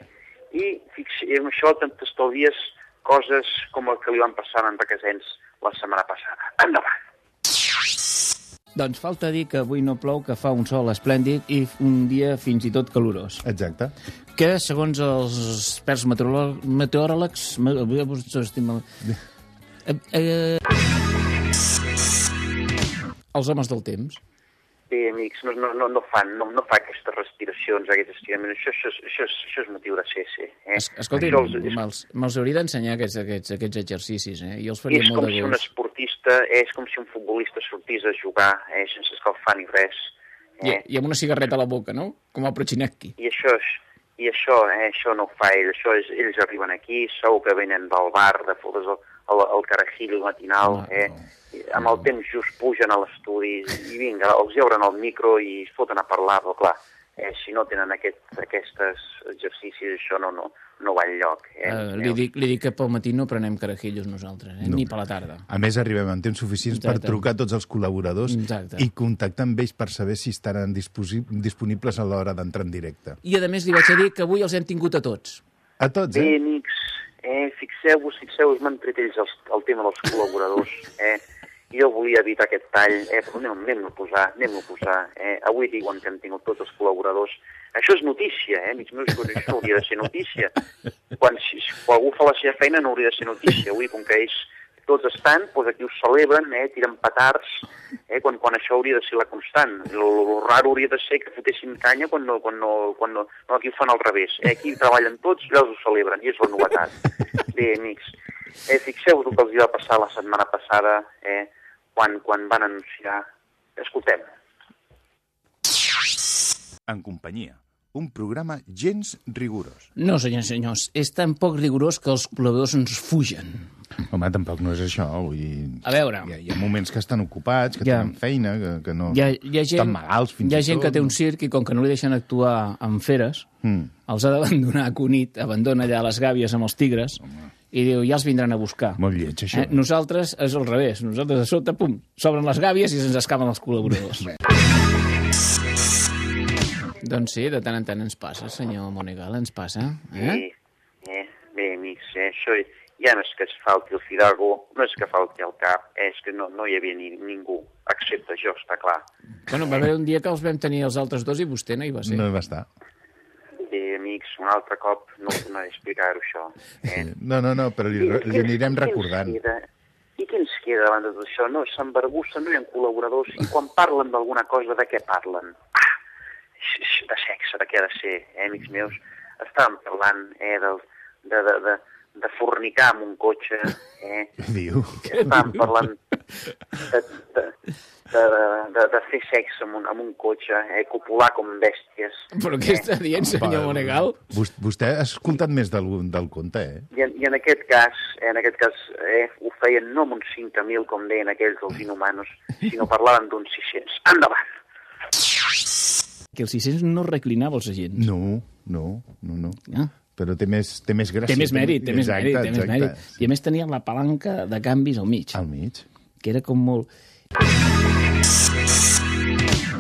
i fix, amb això t'estalvies coses com el que li van passar a en Requesens la setmana passada. Endavant! Doncs falta dir que avui no plou, que fa un sol esplèndid i un dia fins i tot calorós. Exacte. Que, segons els experts meteoròlegs... meteoròlegs me- estima- eh, eh, els homes del temps. Amics, no, no, no, no fan, no, no fa aquestes respiracions, aquests estiraments, això, això, és- això, és, això és motiu de ser, sí. Eh? Es, escolti, els- és, me'ls me'ls hauria d'ensenyar aquests, aquests, aquests exercicis, eh? Jo els és faria molt com de si un gust. esportista, és com si un futbolista sortís a jugar eh, sense escalfar ni res. I, Eh? I amb una cigarreta a la boca, no? Com el Prochinecki. I això, és, i això, eh, això no ho fa ell, això és, ells arriben aquí, segur que venen del bar, de fotos el, el, el carajillo matinal, eh? I amb el temps just pugen a l'estudi i vinga, els obren el micro i es foten a parlar, però clar, eh, si no tenen aquest, aquests exercicis, això no, no, no va enlloc. Eh? Uh, li, dic, li dic que pel matí no prenem carajillos nosaltres, eh? No. ni per la tarda. A més, arribem en temps suficients per Exacte. trucar a tots els col·laboradors Exacte. i contactar amb ells per saber si estaran disponibles a l'hora d'entrar en directe. I a més li vaig a dir que avui els hem tingut a tots. A tots, Bé, eh? amics, eh, fixeu-vos, fixeu-vos, m'han tret ells el, el tema dels col·laboradors. Eh? Jo volia evitar aquest tall, eh, però anem, anem a posar, anem a posar. Eh? Avui diuen que han tingut tots els col·laboradors. Això és notícia, eh, amics meus, això hauria de ser notícia. Quan, si, quan algú fa la seva feina no hauria de ser notícia. Avui, com que ells tots estan, doncs aquí ho celebren, eh, tiren petards, eh, quan, quan això hauria de ser la constant. El, el raro hauria de ser que fotessin canya quan no, quan no, quan no, no aquí ho fan al revés. Eh, aquí treballen tots i els ho celebren, i és la novetat. Bé, amics, eh, fixeu-vos el que els va passar la setmana passada, eh, quan, quan van anunciar... Escoltem. En companyia. Un programa gens rigorós. No, senyors senyors, és tan poc rigorós que els col·laboradors ens fugen. Home, tampoc no és això. Vull dir... A veure. Hi ha, hi ha moments que estan ocupats, que Ja. tenen feina, que, que no... Hi ha, hi ha gent, estan malalts, fins hi ha gent tot. que té un circ i com que no li deixen actuar amb feres, Mm. els ha d'abandonar a Cunit, abandona allà les gàbies amb els tigres, i diu, ja els vindran a buscar. Molt lleig, això. Eh? Nosaltres és al revés. Nosaltres a sota, pum, s'obren les gàbies i se'ns escapen els col·laboradors. doncs sí, de tant en tant ens passa, senyor Monegal, ens passa. Eh? Eh, eh, bé, amics, eh, això ja no és que es falti el Fidalgo, no és que falti el cap, és que no, no hi havia ni, ningú, excepte jo, està clar. Bueno, va haver un dia que els vam tenir els altres dos i vostè no hi va ser. No hi va estar. Bé, amics, un altre cop no us tornaré a explicar-ho, això. Eh? No, no, no, però li, li anirem recordant. Què ens queda? I què ens queda davant de tot això? No, s'embarbussen, no hi ha col·laboradors, i quan parlen d'alguna cosa, de què parlen? Ah, de sexe, de què ha de ser, eh, amics meus? Estàvem parlant, eh, del, de, de, de, de fornicar amb un cotxe, eh? Què diu? Estàvem parlant de, de, de, de, de fer sexe amb un, amb un cotxe, eh, copular com bèsties. Però què està dient, senyor Monegal? Vos- Vostè ha escoltat més del, del conte, eh? I en, I en aquest cas, en aquest cas eh, ho feien no amb uns 5.000, com deien aquells dels inhumanos, sinó parlaven d'uns 600. Endavant! Que el 600 no reclinava els agents. No, no, no, no. Ah. Però té més, té més gràcia. Té més mèrit, té més Exacte, mèrit, té més mèrit. I a més tenia la palanca de canvis al mig. Al mig. Que era com molt...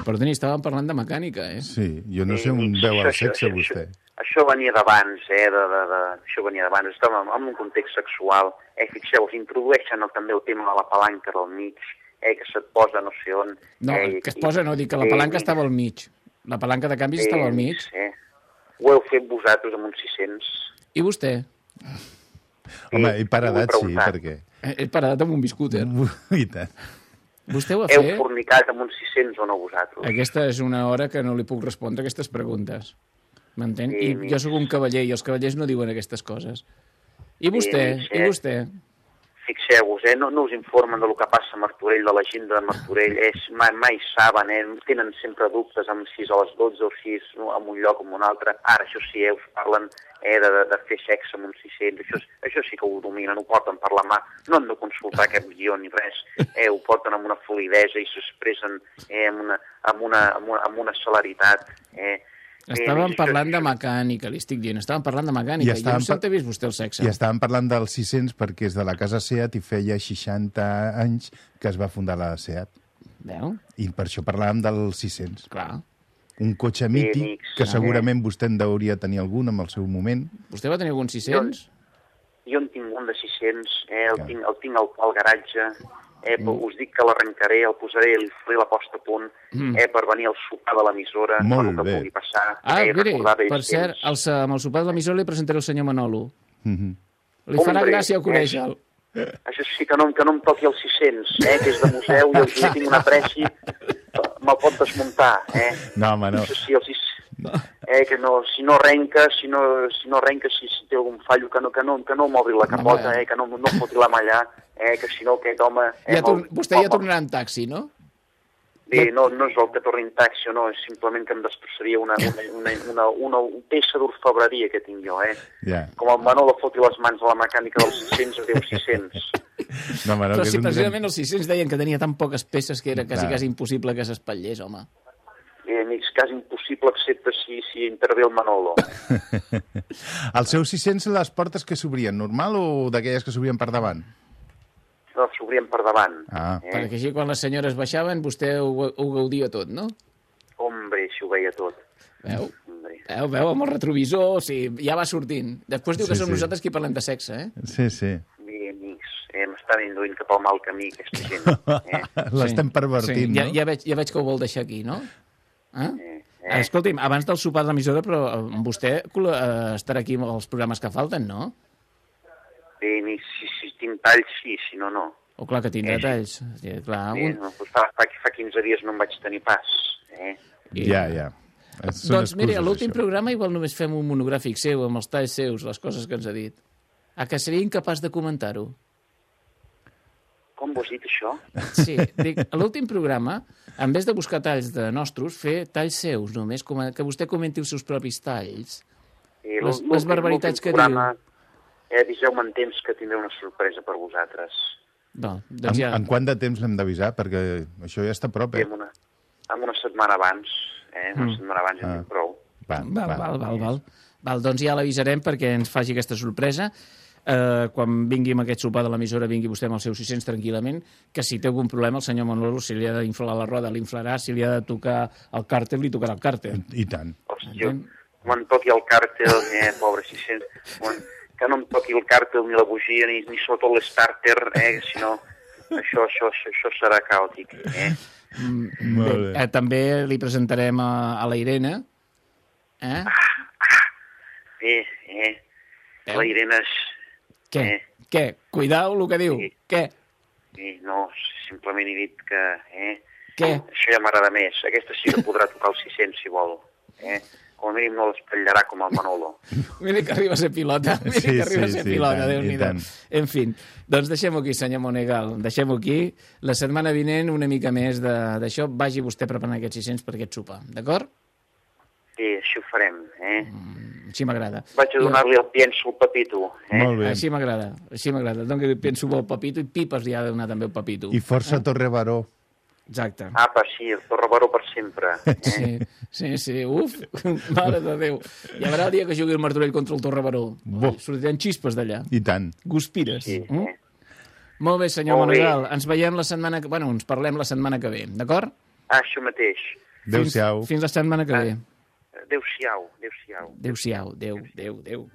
Perdoni, estàvem parlant de mecànica, eh? Sí, jo no sé on veu el sexe, vostè. Això venia d'abans, eh, de, de, de, això venia d'abans. Estàvem en un context sexual. Eh, fixeu, introdueixen el, també el tema de la palanca del mig, eh, que se't posa no sé on. No, eh, que es posa, no, dic que la palanca estava al mig. La palanca de canvis estava al mig. Eh, ho heu fet vosaltres amb uns 600. I vostè? Home, i per edat sí, perquè... He, he parat amb un biscúter. I tant. Vostè ho ha Heu fet? fornicat amb uns 600 o no vosaltres? Aquesta és una hora que no li puc respondre a aquestes preguntes. M'entén? Sí, I jo sóc un cavaller i els cavallers no diuen aquestes coses. I vostè? Sí, I vostè? Fixeu-vos, eh? no, no us informen del que passa a Martorell, de l'agenda de Martorell, eh? mai, mai saben, eh? tenen sempre dubtes amb si és a les 12 o si és en un lloc o en un altre. Ara, això sí, eh? us parlen eh? de, de, de fer sexe amb uns 600, això, és- això sí que ho dominen, ho porten per la mà, no han de consultar cap guió ni res, eh? ho porten amb una fluidesa i s'expressen eh? amb, una, amb, una, amb, una, amb una celeritat. Eh? Estàvem Eh, parlant de mecànica, li estic dient. Estàvem parlant de mecànica. I jo no estàvem sé on vist vostè el sexe. I estàvem parlant del 600 perquè és de la casa SEAT i feia 60 anys que es va fundar la SEAT. Veu? I per això parlàvem del 600. Clar. Un cotxe mític que segurament vostè en deuria tenir algun en el seu moment. Vostè va tenir algun 600? Jo en tinc un de 600, eh, el, tinc, el tinc al, al garatge, eh, mm. us dic que l'arrencaré, el posaré, li faré la posta a punt, Mm. eh, per venir al sopar de l'emissora, el que bé. pugui passar, Ah, eh, mire, per cert, temps. el, amb el sopar de l'emissora li presentaré el senyor Manolo. Mhm. Li farà Hombre, gràcia eh, conèixer-lo. Això sí que no, que no em toqui el 600, eh, que és de museu i el que tinc una preci, me'l pot desmuntar, eh. No, home, no. Això sí, el 6... Eh, que no, si no arrenca, si no, si no arrenca, si, si té algun fallo, que no, que no, que no m'obri la capota, eh, que no, no foti la mà allà, eh, que si no aquest home... Eh, Ja tor m'obri- vostè ja tornarà en taxi, no? Bé, no, no és el que torni en taxi o no, és simplement que em desplaçaria una, una, una, una, una, una peça d'orfebreria que tinc jo, eh? Ja. Com el Manolo foti les mans a la mecànica dels 600, adéu 600. No, home, no, Però que si precisament els 600 deien que tenia tan poques peces que era quasi, quasi impossible que s'espatllés, home. Bé, amics, quasi impossible excepte si, si intervé el Manolo. Els seus 600, les portes que s'obrien, normal o d'aquelles que s'obrien per davant? No, s'obrien per davant. Ah. Eh? Perquè així quan les senyores baixaven vostè ho, ho gaudia tot, no? Hombre, si ho veia tot. Veu? Veu, veu, amb el retrovisor, sí, ja va sortint. Després diu que Sí, som sí. nosaltres qui parlem de sexe, eh? Sí, sí. Bé, amics, eh, m'estan induint cap al mal camí, aquesta gent. Eh? L'estem pervertint, sí. Ja, no? ja, veig, ja veig que ho vol deixar aquí, no? Eh? Eh, Escolti'm, abans del sopar de l'emissora, però eh, vostè eh, estarà aquí amb els programes que falten, no? Bé, ni si, si tinc talls, sí, si no, no. O clar que tindrà Eh, sí. talls. Sí, clar, Bé, un... no, doncs fa, fa, fa 15 dies no en vaig tenir pas. Eh? Ja, ja. Són Doncs mira, a l'últim programa igual només fem un monogràfic seu, amb els talls seus, les coses que ens ha dit. A que seria incapaç de comentar-ho? Com vols dit això? Sí, dic, a l'últim programa, en vez de buscar talls de nostres, fer talls seus només, com a, que vostè comenti els seus propis talls. I Les- les barbaritats que programa, Eh, aviseu-me en temps que tindré una sorpresa per vosaltres. Val, En, doncs ja... en quant de temps l'hem d'avisar? Perquè això ja està a prop, eh? Amb una, amb una setmana abans, eh? Una Mm. setmana abans ja en tinc prou. Va, Val, val, val, val. Val, doncs ja l'avisarem perquè ens faci aquesta sorpresa. Eh, quan vingui amb aquest sopar de l'emissora, vingui vostè amb els seus 600 tranquil·lament, que si té algun problema, el senyor Manolo, si li ha d'inflar la roda, l'inflarà, si li ha de tocar el càrter, li tocarà el càrter. I tant. Hòstia, em toqui el càrtel, eh, pobre 600, com, que no em toqui el càrtel ni la bugia ni, ni sobretot l'estàrter, eh, si no, això, això, això, això serà caòtic, eh? Mm, Molt bé, eh, també li presentarem a, a la Irene. Eh? Bé, eh? La Irene és... Què? Eh? Què? Cuidao el que diu. Què? Eh, no, simplement he dit que... Eh? Què? Això ja m'agrada més. Aquesta sí que podrà tocar el 600, si vol. Eh? Com a mínim no l'espatllarà com el Manolo. Mira que arriba a ser pilota. Mira Sí, que arriba sí, a ser sí, pilota, tant, i Déu-n'hi-do. tant. En fi, doncs deixem-ho aquí, senyor Monegal. Deixem-ho aquí. La setmana vinent, una mica més de- d'això, vagi vostè preparant aquests 600 per aquest sopar, d'acord? Sí, així ho farem, eh? Així m'agrada. Vaig a donar-li el pienso al Pepito, eh? Molt bé. Així m'agrada, així m'agrada. Doncs que penso el papito i pipes li ha de donar també el papito. I força Torre Baró. Exacte. Apa, sí, el Torre Baró per sempre. Eh? Sí, sí, sí, uf, mare de Déu. Hi haurà el dia que jugui el Martorell contra el Torre Baró. Sortiran xispes d'allà. I tant. Guspires. Sí, Mm? Molt bé, senyor Molt bé. Monegal. Ens veiem la setmana... que... Bueno, ens parlem la setmana que ve, d'acord? Ah, això mateix. Adéu-siau. Fins, fins la setmana que ve. Adéu-siau, adéu-siau. Adéu-siau, adéu, adéu, adéu.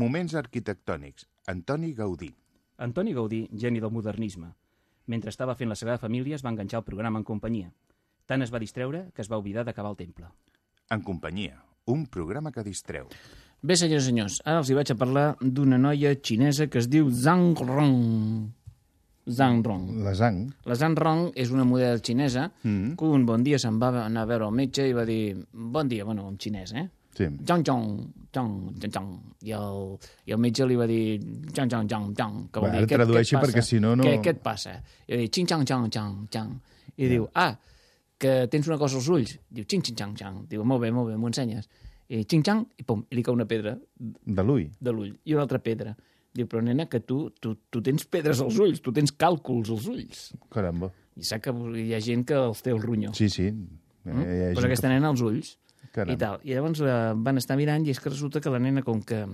Moments arquitectònics. Antoni Gaudí. Antoni Gaudí, geni del modernisme. Mentre estava fent la Sagrada Família es va enganxar el programa en companyia. Tant es va distreure que es va oblidar d'acabar el temple. En companyia. Un programa que distreu. Bé, senyors i senyors, ara els hi vaig a parlar d'una noia xinesa que es diu Zhang Rong. Zhang Rong. La Zhang. La Zhang Rong és una model xinesa Mm. que un bon dia se'n va anar a veure el metge i va dir bon dia, bueno, en xinès, eh? Sí. Zhang Zhang, Zhang, Zhang, Zhang. I el, I el metge li va dir Zhang Zhang Zhang Zhang, que vol Va, dir, ara què, què et tradueixi passa? perquè si no, no- Què, què et passa? I va dir, xing, xang, xang, xang, xang. I diu, ah, que tens una cosa als ulls. Diu, xing, xing, xang, xang. Diu, molt bé, molt bé, m'ho ensenyes. I xing, xang, i pum, i li cau una pedra De l'ull. de l'ull. I una altra pedra. Diu, però nena, que tu, tu, tu tens pedres als ulls, tu tens càlculs als ulls. Caramba. I sap que hi ha gent que els té el ronyó. Sí, sí. Mm? Hi ha Pues gent aquesta que- nena als ulls. Caram. I tal. I llavors eh, van estar mirant i és que resulta que la nena, com que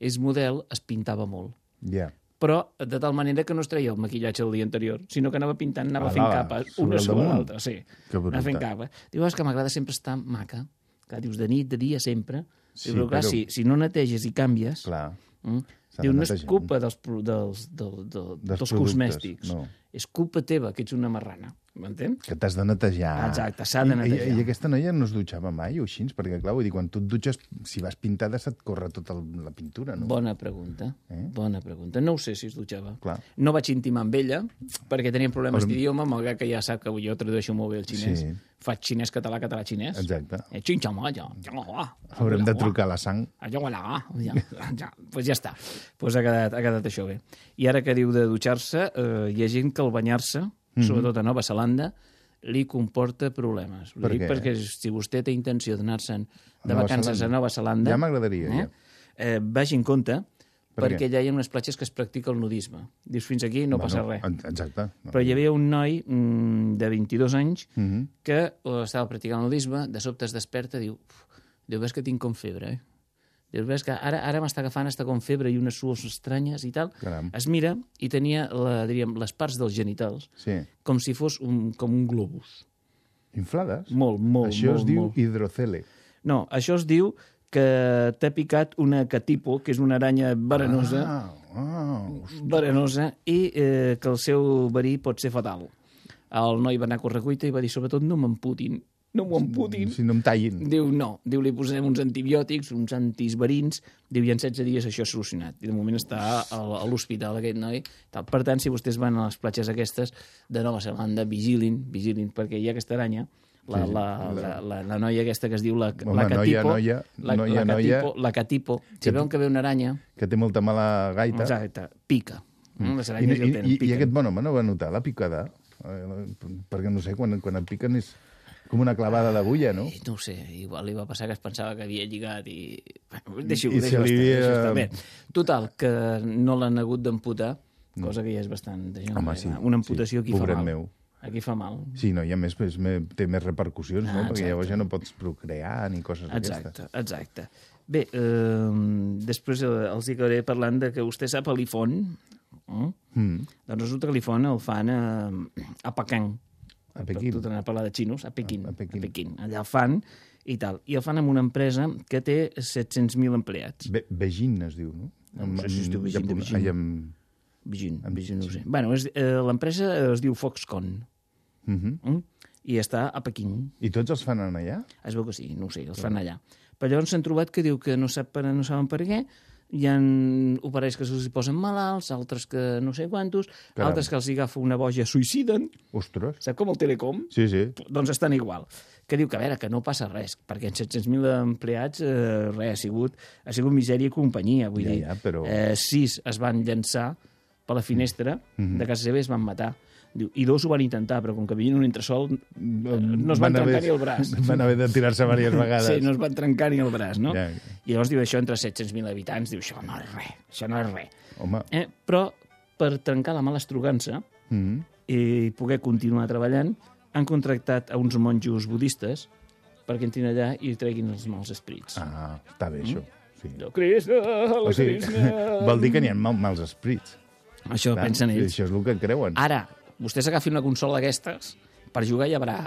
és model, es pintava molt. Ja. Però de tal manera que no es treia el maquillatge del dia anterior, sinó que anava pintant, anava Ah, fent capes, una el sobre l'altra, sí. Que Anava fent capes. Diu, "Oh, és que m'agrada sempre estar maca. Clar, dius, de nit, de dia, sempre. Sí, Diu, però, clar, però- si, si no neteges i canvies... Clar. Mm, diu, no és culpa dels, dels, del, del, Dels dels productes, cosmètics. no. És culpa teva, que ets una marrana. M'entén? Que t'has de netejar. Exacte, s'ha de I- netejar. I, I, aquesta noia no es dutxava mai o així? Perquè, clar, vull dir, quan tu et dutxes, si vas pintada, se't corre tota la pintura, no? Bona pregunta. Eh? Bona pregunta. No ho sé si es dutxava. Clar. No vaig intimar amb ella, perquè teníem problemes Però- d'idioma, malgrat que ja sap que jo tradueixo molt bé el xinès. Sí. Faig xinès, català, català, xinès. Exacte. Eh, xin, xama, ja, ja. Haurem de trucar a la sang. Ja, ja, ja, ja. Pues ja està. Pues ha quedat, ha quedat això bé. I ara que diu de dutxar-se, eh, hi ha gent que el banyar-se, Mhm. sobretot a Nova Zelanda, li comporta problemes. Per dic què? perquè si vostè té intenció d'anar-se'n de Nova vacances Zelanda. a Nova Zelanda... Ja m'agradaria, eh? ja. Eh, vagi en compte, Per perquè què? allà hi ha unes platges que es practica el nudisme. Dius, fins aquí no Bueno, passa res. Exacte. No. Però hi havia un noi mm, de 22 anys Mhm. que eh, estava practicant el nudisme, de sobte es desperta, diu, "Uf, diu, ves que tinc com febre, eh? Diu, ves que ara, ara m'està agafant, està com febre i unes suors estranyes i tal. Caram. Es mira i tenia, la, diríem, les parts dels genitals Sí. com si fos un, com un globus. Inflades? Molt, molt, Això molt, es diu molt. hidrocele. No, això es diu que t'ha picat una catipo, que és una aranya verenosa, Ah, ah, verenosa i eh, que el seu verí pot ser fatal. El noi va anar a correcuita i va dir, sobretot, no m'emputin, no m'ho emputin. Si no em tallin. Diu, no. Diu, li posem uns antibiòtics, uns antisverins. Diu, i en 16 dies això és solucionat. I de moment està a l'hospital aquest noi. Tal. Per tant, si vostès van a les platges aquestes de Nova Zelanda, vigilin, vigilin, perquè hi ha aquesta aranya, la, Sí, la, la- la, la, la noia aquesta que es diu la, Home, la noia, catipo, noia, la, noia, la, noia. catipo, la catipo, si Que- veuen que ve una aranya, Que té molta mala gaita. exacte, pica. Mm. Les I, aranyes ja i, ho tenen, i, I aquest bon home no va notar la picada? Eh, perquè, no sé, quan, quan et piquen és com una clavada d'agulla, no? No ho sé, igual li va passar que es pensava que havia lligat i... Deixi-ho, I deixi-ho havia- estar. Bé, total, que no l'han hagut d'amputar, cosa que ja és bastant... Home, sí, Una amputació sí, aquí fa mal. meu. Aquí fa mal. Sí, no, i a més, més, més té més repercussions, Ah, no? Perquè exacte. llavors ja no pots procrear ni coses Exacte, d'aquestes. exacte. Bé, eh, després eh, els hi acabaré parlant de que vostè sap a l'IFON. Eh? Mm. Doncs resulta que l'IFON el fan a, a Pequín. A Pequín. Tu tornar a parlar de xinos, a Pequín. A, Pequín. a Pequín. Allà el fan i tal. I el fan amb una empresa que té 700.000 empleats. Be Beijing es diu, no? No sé si es diu Beijing de Beijing. ai, amb- Beijing, Beijing no sé. Bueno, eh, l'empresa es diu Foxconn. Mhm. Mm? I està a Pequín. I tots els fan allà? Es veu que sí, no sé, els fan allà. Però llavors s'han trobat que diu que no, sap per, no saben per què, hi ha operaris que se'ls hi posen malalts, altres que no sé quantos, Caram. altres que els agafa una boja suïciden, Ostres. sap com el Telecom? Sí, sí. Doncs estan igual. Que diu que, a veure, que no passa res, perquè en 700.000 empleats, eh, res, ha sigut, ha sigut misèria i companyia. Vull Ja, dir, ja, però- eh, sis es van llançar per la finestra Mhm. de casa seva es van matar. Diu, I dos ho van intentar, però com que havien un entresol, eh, no es van, Van trencar haver- ni el braç. van haver de tirar-se diverses vegades. Sí, no es van trencar ni el braç, no? Ja. I llavors diu això entre 700.000 habitants, diu això no és res, això no és res. Home. Eh? Però per trencar la mala estrugança Mm. i poder continuar treballant, han contractat a uns monjos budistes perquè entrin allà i treguin els mals esprits. Ah, està bé, això. Sí. La Krishna, la O sigui, Krishna... vol dir que n'hi ha mal, mals esprits. Això pensen ells. Això és el que creuen. Ara, vostès agafin una consola d'aquestes per jugar hi haurà...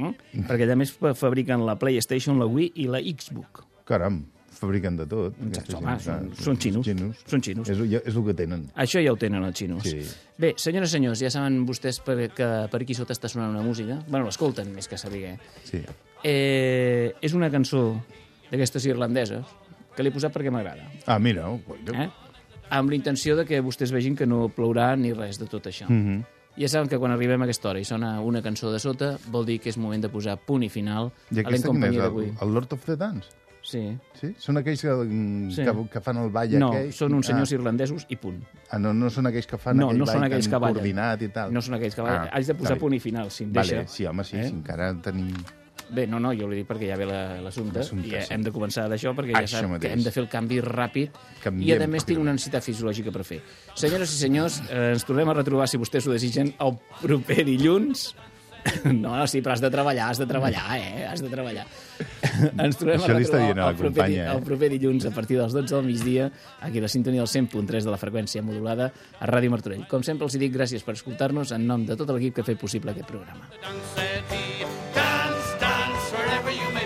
Eh? Perquè a més fa- fabriquen la PlayStation, la Wii i la Xbox. Caram, fabriquen de tot. Exacte, home, gent, són- són xinos. xinos. Són xinos. És, ja- és el que tenen. Això ja ho tenen els xinos. Sí. Bé, senyores i senyors, ja saben vostès per, que per aquí sota està sonant una música. Bueno, l'escolten, més que saber. Sí. Eh, és una cançó d'aquestes irlandeses que l'he posat perquè m'agrada. Ah, mira, oh. Eh? amb l'intenció de que vostès vegin que no plourà ni res de tot això. Mhm. Ja saben que quan arribem a aquesta hora i sona una cançó de sota, vol dir que és moment de posar punt i final I a la aquesta quina és? companyia El, d'avui. el Lord of the Dance? Sí. Sí? Són aquells que, Sí. que, que fan el ball No, aquell? són uns senyors ah. irlandesos i punt. Ah, no, no són aquells que fan no, aquell no ball aquells tan coordinat i tal. No són aquells que ballen. Ah, Haig de posar punt i final, si em Vale, deixa. sí, home, sí, Eh? sí, encara tenim... Bé, no, no, jo li dic perquè ja ve la- l'assumpte L'assumpte, i eh, sí. hem de començar d'això perquè ja sap mateix. que hem de fer el canvi ràpid Canviem i a més tinc una necessitat fisiològica per fer. Senyores i senyors, eh, ens tornem a retrobar, si vostès ho desitgen, el proper dilluns. No, no, sí, però has de treballar, has de treballar, eh? Has de treballar. Ens trobem Això a retrobar dient a la el proper, companya, eh? el proper dilluns a partir dels 12 del migdia, aquí a la sintonia del 100.3 de la freqüència modulada a Ràdio Martorell. Com sempre els dic gràcies per escoltar-nos en nom de tot l'equip que ha fet possible aquest programa. Dansetti wherever you may